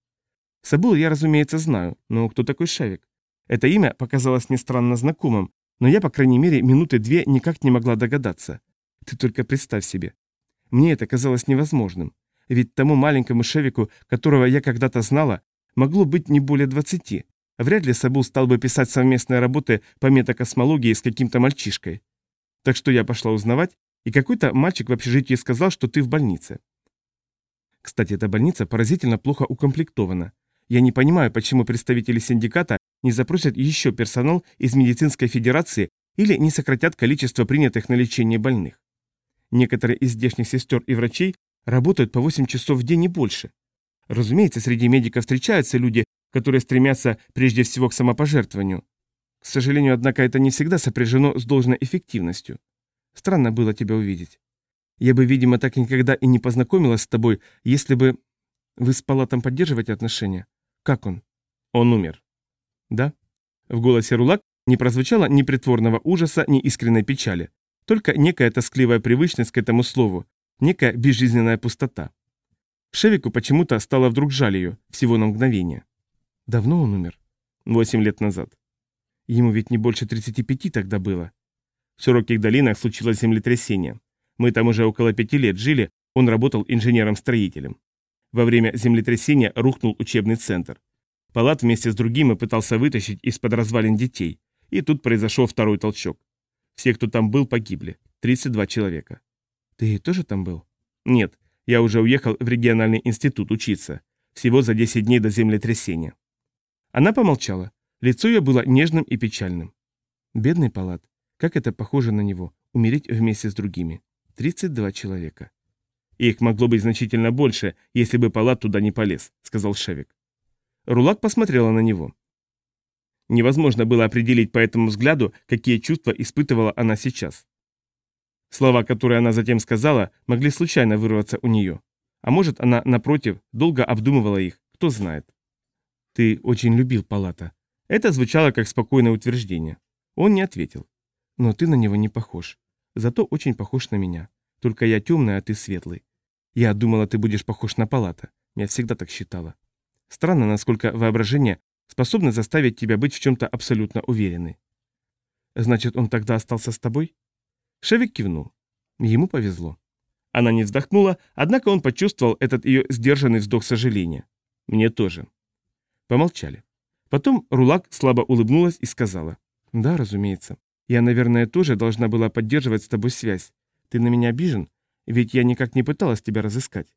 Сабул я, разумеется, знаю, но кто такой Шевик? Это имя показалось мне странно знакомым, но я, по крайней мере, минуты две никак не могла догадаться. Ты только представь себе. Мне это казалось невозможным. Ведь тому маленькому Шевику, которого я когда-то знала, могло быть не более двадцати. Вряд ли Сабул стал бы писать совместные работы по метакосмологии с каким-то мальчишкой. Так что я пошла узнавать, и какой-то мальчик в общежитии сказал, что ты в больнице. Кстати, эта больница поразительно плохо укомплектована. Я не понимаю, почему представители синдиката не запросят еще персонал из медицинской федерации или не сократят количество принятых на лечение больных. Некоторые из здешних сестер и врачей Работают по 8 часов в день и больше. Разумеется, среди медиков встречаются люди, которые стремятся прежде всего к самопожертвованию. К сожалению, однако, это не всегда сопряжено с должной эффективностью. Странно было тебя увидеть. Я бы, видимо, так никогда и не познакомилась с тобой, если бы... Вы с Палатом поддерживаете отношения? Как он? Он умер. Да? В голосе Рулак не прозвучало ни притворного ужаса, ни искренней печали. Только некая тоскливая привычность к этому слову, некая безжизненная пустота. Шевику почему-то стало вдруг жаль ее, всего на мгновение. Давно он умер? Восемь лет назад. Ему ведь не больше 35 тогда было. В широких долинах случилось землетрясение. Мы там уже около пяти лет жили, он работал инженером-строителем. Во время землетрясения рухнул учебный центр. Палат вместе с другими пытался вытащить из-под развалин детей. И тут произошел второй толчок. Все, кто там был, погибли. 32 человека. Ты тоже там был? Нет, я уже уехал в региональный институт учиться. Всего за 10 дней до землетрясения. Она помолчала. Лицо ее было нежным и печальным. Бедный палат. Как это похоже на него, умереть вместе с другими. 32 человека. Их могло быть значительно больше, если бы палат туда не полез, сказал Шевик. Рулак посмотрела на него. Невозможно было определить по этому взгляду, какие чувства испытывала она сейчас. Слова, которые она затем сказала, могли случайно вырваться у нее. А может, она, напротив, долго обдумывала их, кто знает. «Ты очень любил Палата». Это звучало как спокойное утверждение. Он не ответил. «Но ты на него не похож. Зато очень похож на меня. Только я темный, а ты светлый. Я думала, ты будешь похож на Палата. Я всегда так считала. Странно, насколько воображение способно заставить тебя быть в чем-то абсолютно уверенной. Значит, он тогда остался с тобой? Шевик кивнул. Ему повезло. Она не вздохнула, однако он почувствовал этот ее сдержанный вздох сожаления. Мне тоже. Помолчали. Потом Рулак слабо улыбнулась и сказала. «Да, разумеется. Я, наверное, тоже должна была поддерживать с тобой связь. Ты на меня обижен? Ведь я никак не пыталась тебя разыскать».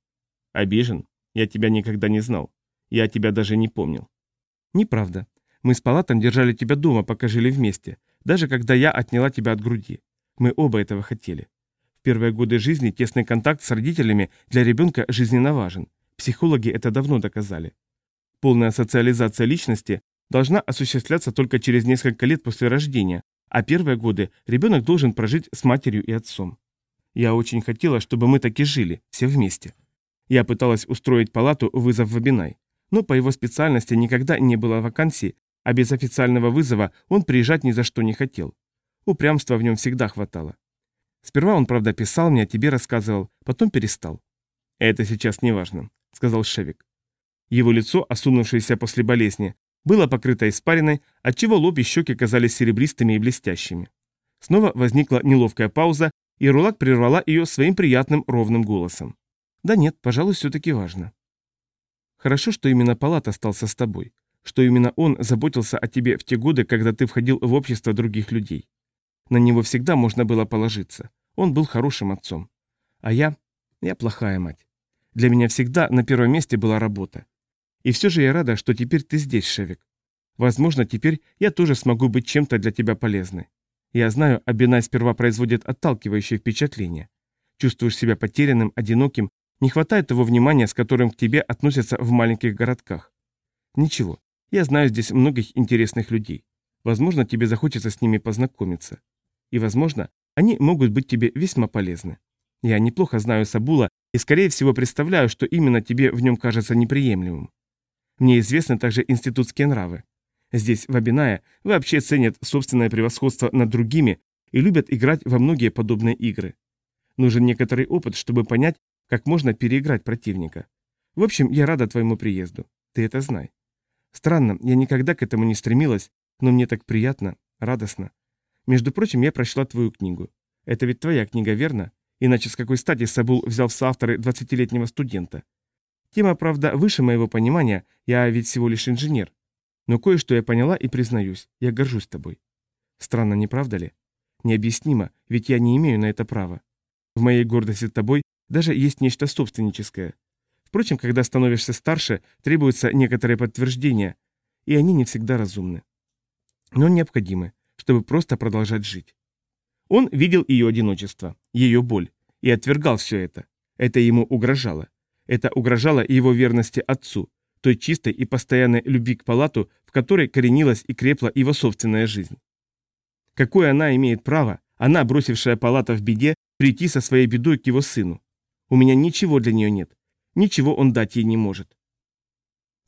«Обижен? Я тебя никогда не знал. Я тебя даже не помнил». «Неправда. Мы с Палатом держали тебя дома, пока жили вместе, даже когда я отняла тебя от груди. Мы оба этого хотели. В первые годы жизни тесный контакт с родителями для ребенка жизненно важен. Психологи это давно доказали. Полная социализация личности должна осуществляться только через несколько лет после рождения, а первые годы ребенок должен прожить с матерью и отцом. Я очень хотела, чтобы мы таки жили, все вместе. Я пыталась устроить палату вызов в Абинай, но по его специальности никогда не было вакансий, а без официального вызова он приезжать ни за что не хотел. Упрямства в нем всегда хватало. Сперва он, правда, писал мне, о тебе рассказывал, потом перестал. «Это сейчас не важно», — сказал Шевик. Его лицо, осунувшееся после болезни, было покрыто испариной, отчего лоб и щеки казались серебристыми и блестящими. Снова возникла неловкая пауза, и Рулак прервала ее своим приятным ровным голосом. «Да нет, пожалуй, все-таки важно. Хорошо, что именно Палат остался с тобой, что именно он заботился о тебе в те годы, когда ты входил в общество других людей. На него всегда можно было положиться. Он был хорошим отцом. А я... я плохая мать. Для меня всегда на первом месте была работа. И все же я рада, что теперь ты здесь, Шевик. Возможно, теперь я тоже смогу быть чем-то для тебя полезной. Я знаю, Абинай сперва производит отталкивающее впечатление. Чувствуешь себя потерянным, одиноким, не хватает того внимания, с которым к тебе относятся в маленьких городках. Ничего, я знаю здесь многих интересных людей. Возможно, тебе захочется с ними познакомиться. И, возможно, они могут быть тебе весьма полезны. Я неплохо знаю Сабула и, скорее всего, представляю, что именно тебе в нем кажется неприемлемым. Мне известны также институтские нравы. Здесь, в Абинае, вообще ценят собственное превосходство над другими и любят играть во многие подобные игры. Нужен некоторый опыт, чтобы понять, как можно переиграть противника. В общем, я рада твоему приезду. Ты это знай. Странно, я никогда к этому не стремилась, но мне так приятно, радостно. Между прочим, я прочла твою книгу. Это ведь твоя книга, верно? Иначе с какой стати Сабул взял в соавторы 20-летнего студента? Тема, правда, выше моего понимания, я ведь всего лишь инженер. Но кое-что я поняла и признаюсь, я горжусь тобой. Странно, не правда ли? Необъяснимо, ведь я не имею на это права. В моей гордости тобой даже есть нечто собственническое. Впрочем, когда становишься старше, требуются некоторые подтверждения, и они не всегда разумны. Но необходимы, чтобы просто продолжать жить. Он видел ее одиночество, ее боль, и отвергал все это. Это ему угрожало. Это угрожало его верности отцу, той чистой и постоянной любви к палату, в которой коренилась и крепла его собственная жизнь. Какое она имеет право, она, бросившая палата в беде, прийти со своей бедой к его сыну? У меня ничего для нее нет. Ничего он дать ей не может.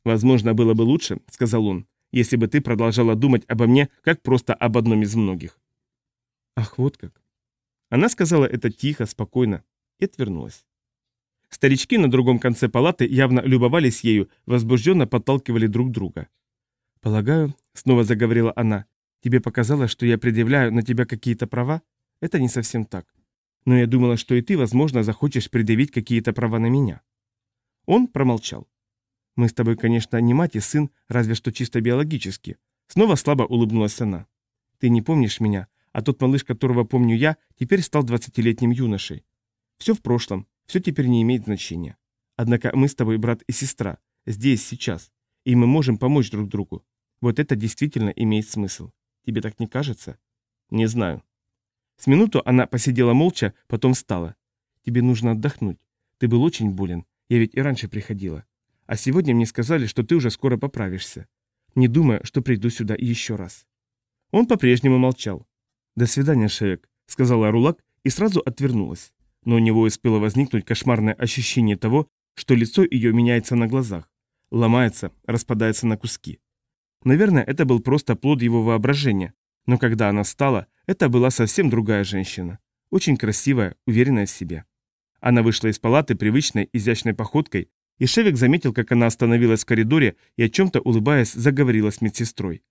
«Возможно, было бы лучше», — сказал он, «если бы ты продолжала думать обо мне, как просто об одном из многих». «Ах, вот как». Она сказала это тихо, спокойно и отвернулась. Старички на другом конце палаты явно любовались ею, возбужденно подталкивали друг друга. «Полагаю», — снова заговорила она, — «тебе показалось, что я предъявляю на тебя какие-то права? Это не совсем так. Но я думала, что и ты, возможно, захочешь предъявить какие-то права на меня». Он промолчал. «Мы с тобой, конечно, не мать и сын, разве что чисто биологически». Снова слабо улыбнулась она. «Ты не помнишь меня, а тот малыш, которого помню я, теперь стал двадцатилетним юношей. Все в прошлом, все теперь не имеет значения. Однако мы с тобой брат и сестра, здесь, сейчас, и мы можем помочь друг другу. Вот это действительно имеет смысл. Тебе так не кажется? Не знаю. С минуту она посидела молча, потом встала. Тебе нужно отдохнуть. Ты был очень болен. Я ведь и раньше приходила. А сегодня мне сказали, что ты уже скоро поправишься. Не думая, что приду сюда еще раз. Он по-прежнему молчал. «До свидания, Шевек», — сказала Рулак и сразу отвернулась. Но у него успело возникнуть кошмарное ощущение того, что лицо ее меняется на глазах, ломается, распадается на куски. Наверное, это был просто плод его воображения, но когда она встала, это была совсем другая женщина. Очень красивая, уверенная в себе. Она вышла из палаты привычной, изящной походкой, и Шевик заметил, как она остановилась в коридоре и о чем-то, улыбаясь, заговорила с медсестрой.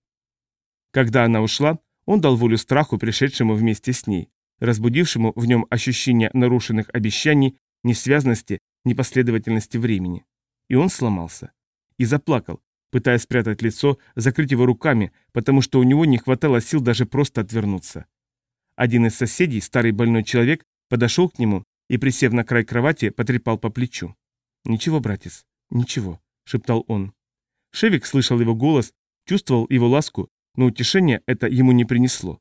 Когда она ушла, он дал волю страху, пришедшему вместе с ней, разбудившему в нем ощущение нарушенных обещаний, несвязности, непоследовательности времени. И он сломался. И заплакал, пытаясь спрятать лицо, закрыть его руками, потому что у него не хватало сил даже просто отвернуться. Один из соседей, старый больной человек, подошел к нему и, присев на край кровати, потрепал по плечу. «Ничего, братец, ничего», — шептал он. Шевик слышал его голос, чувствовал его ласку, но утешение это ему не принесло.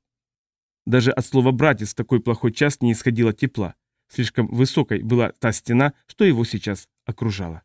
Даже от слова «братец» в такой плохой час не исходило тепла. Слишком высокой была та стена, что его сейчас окружала.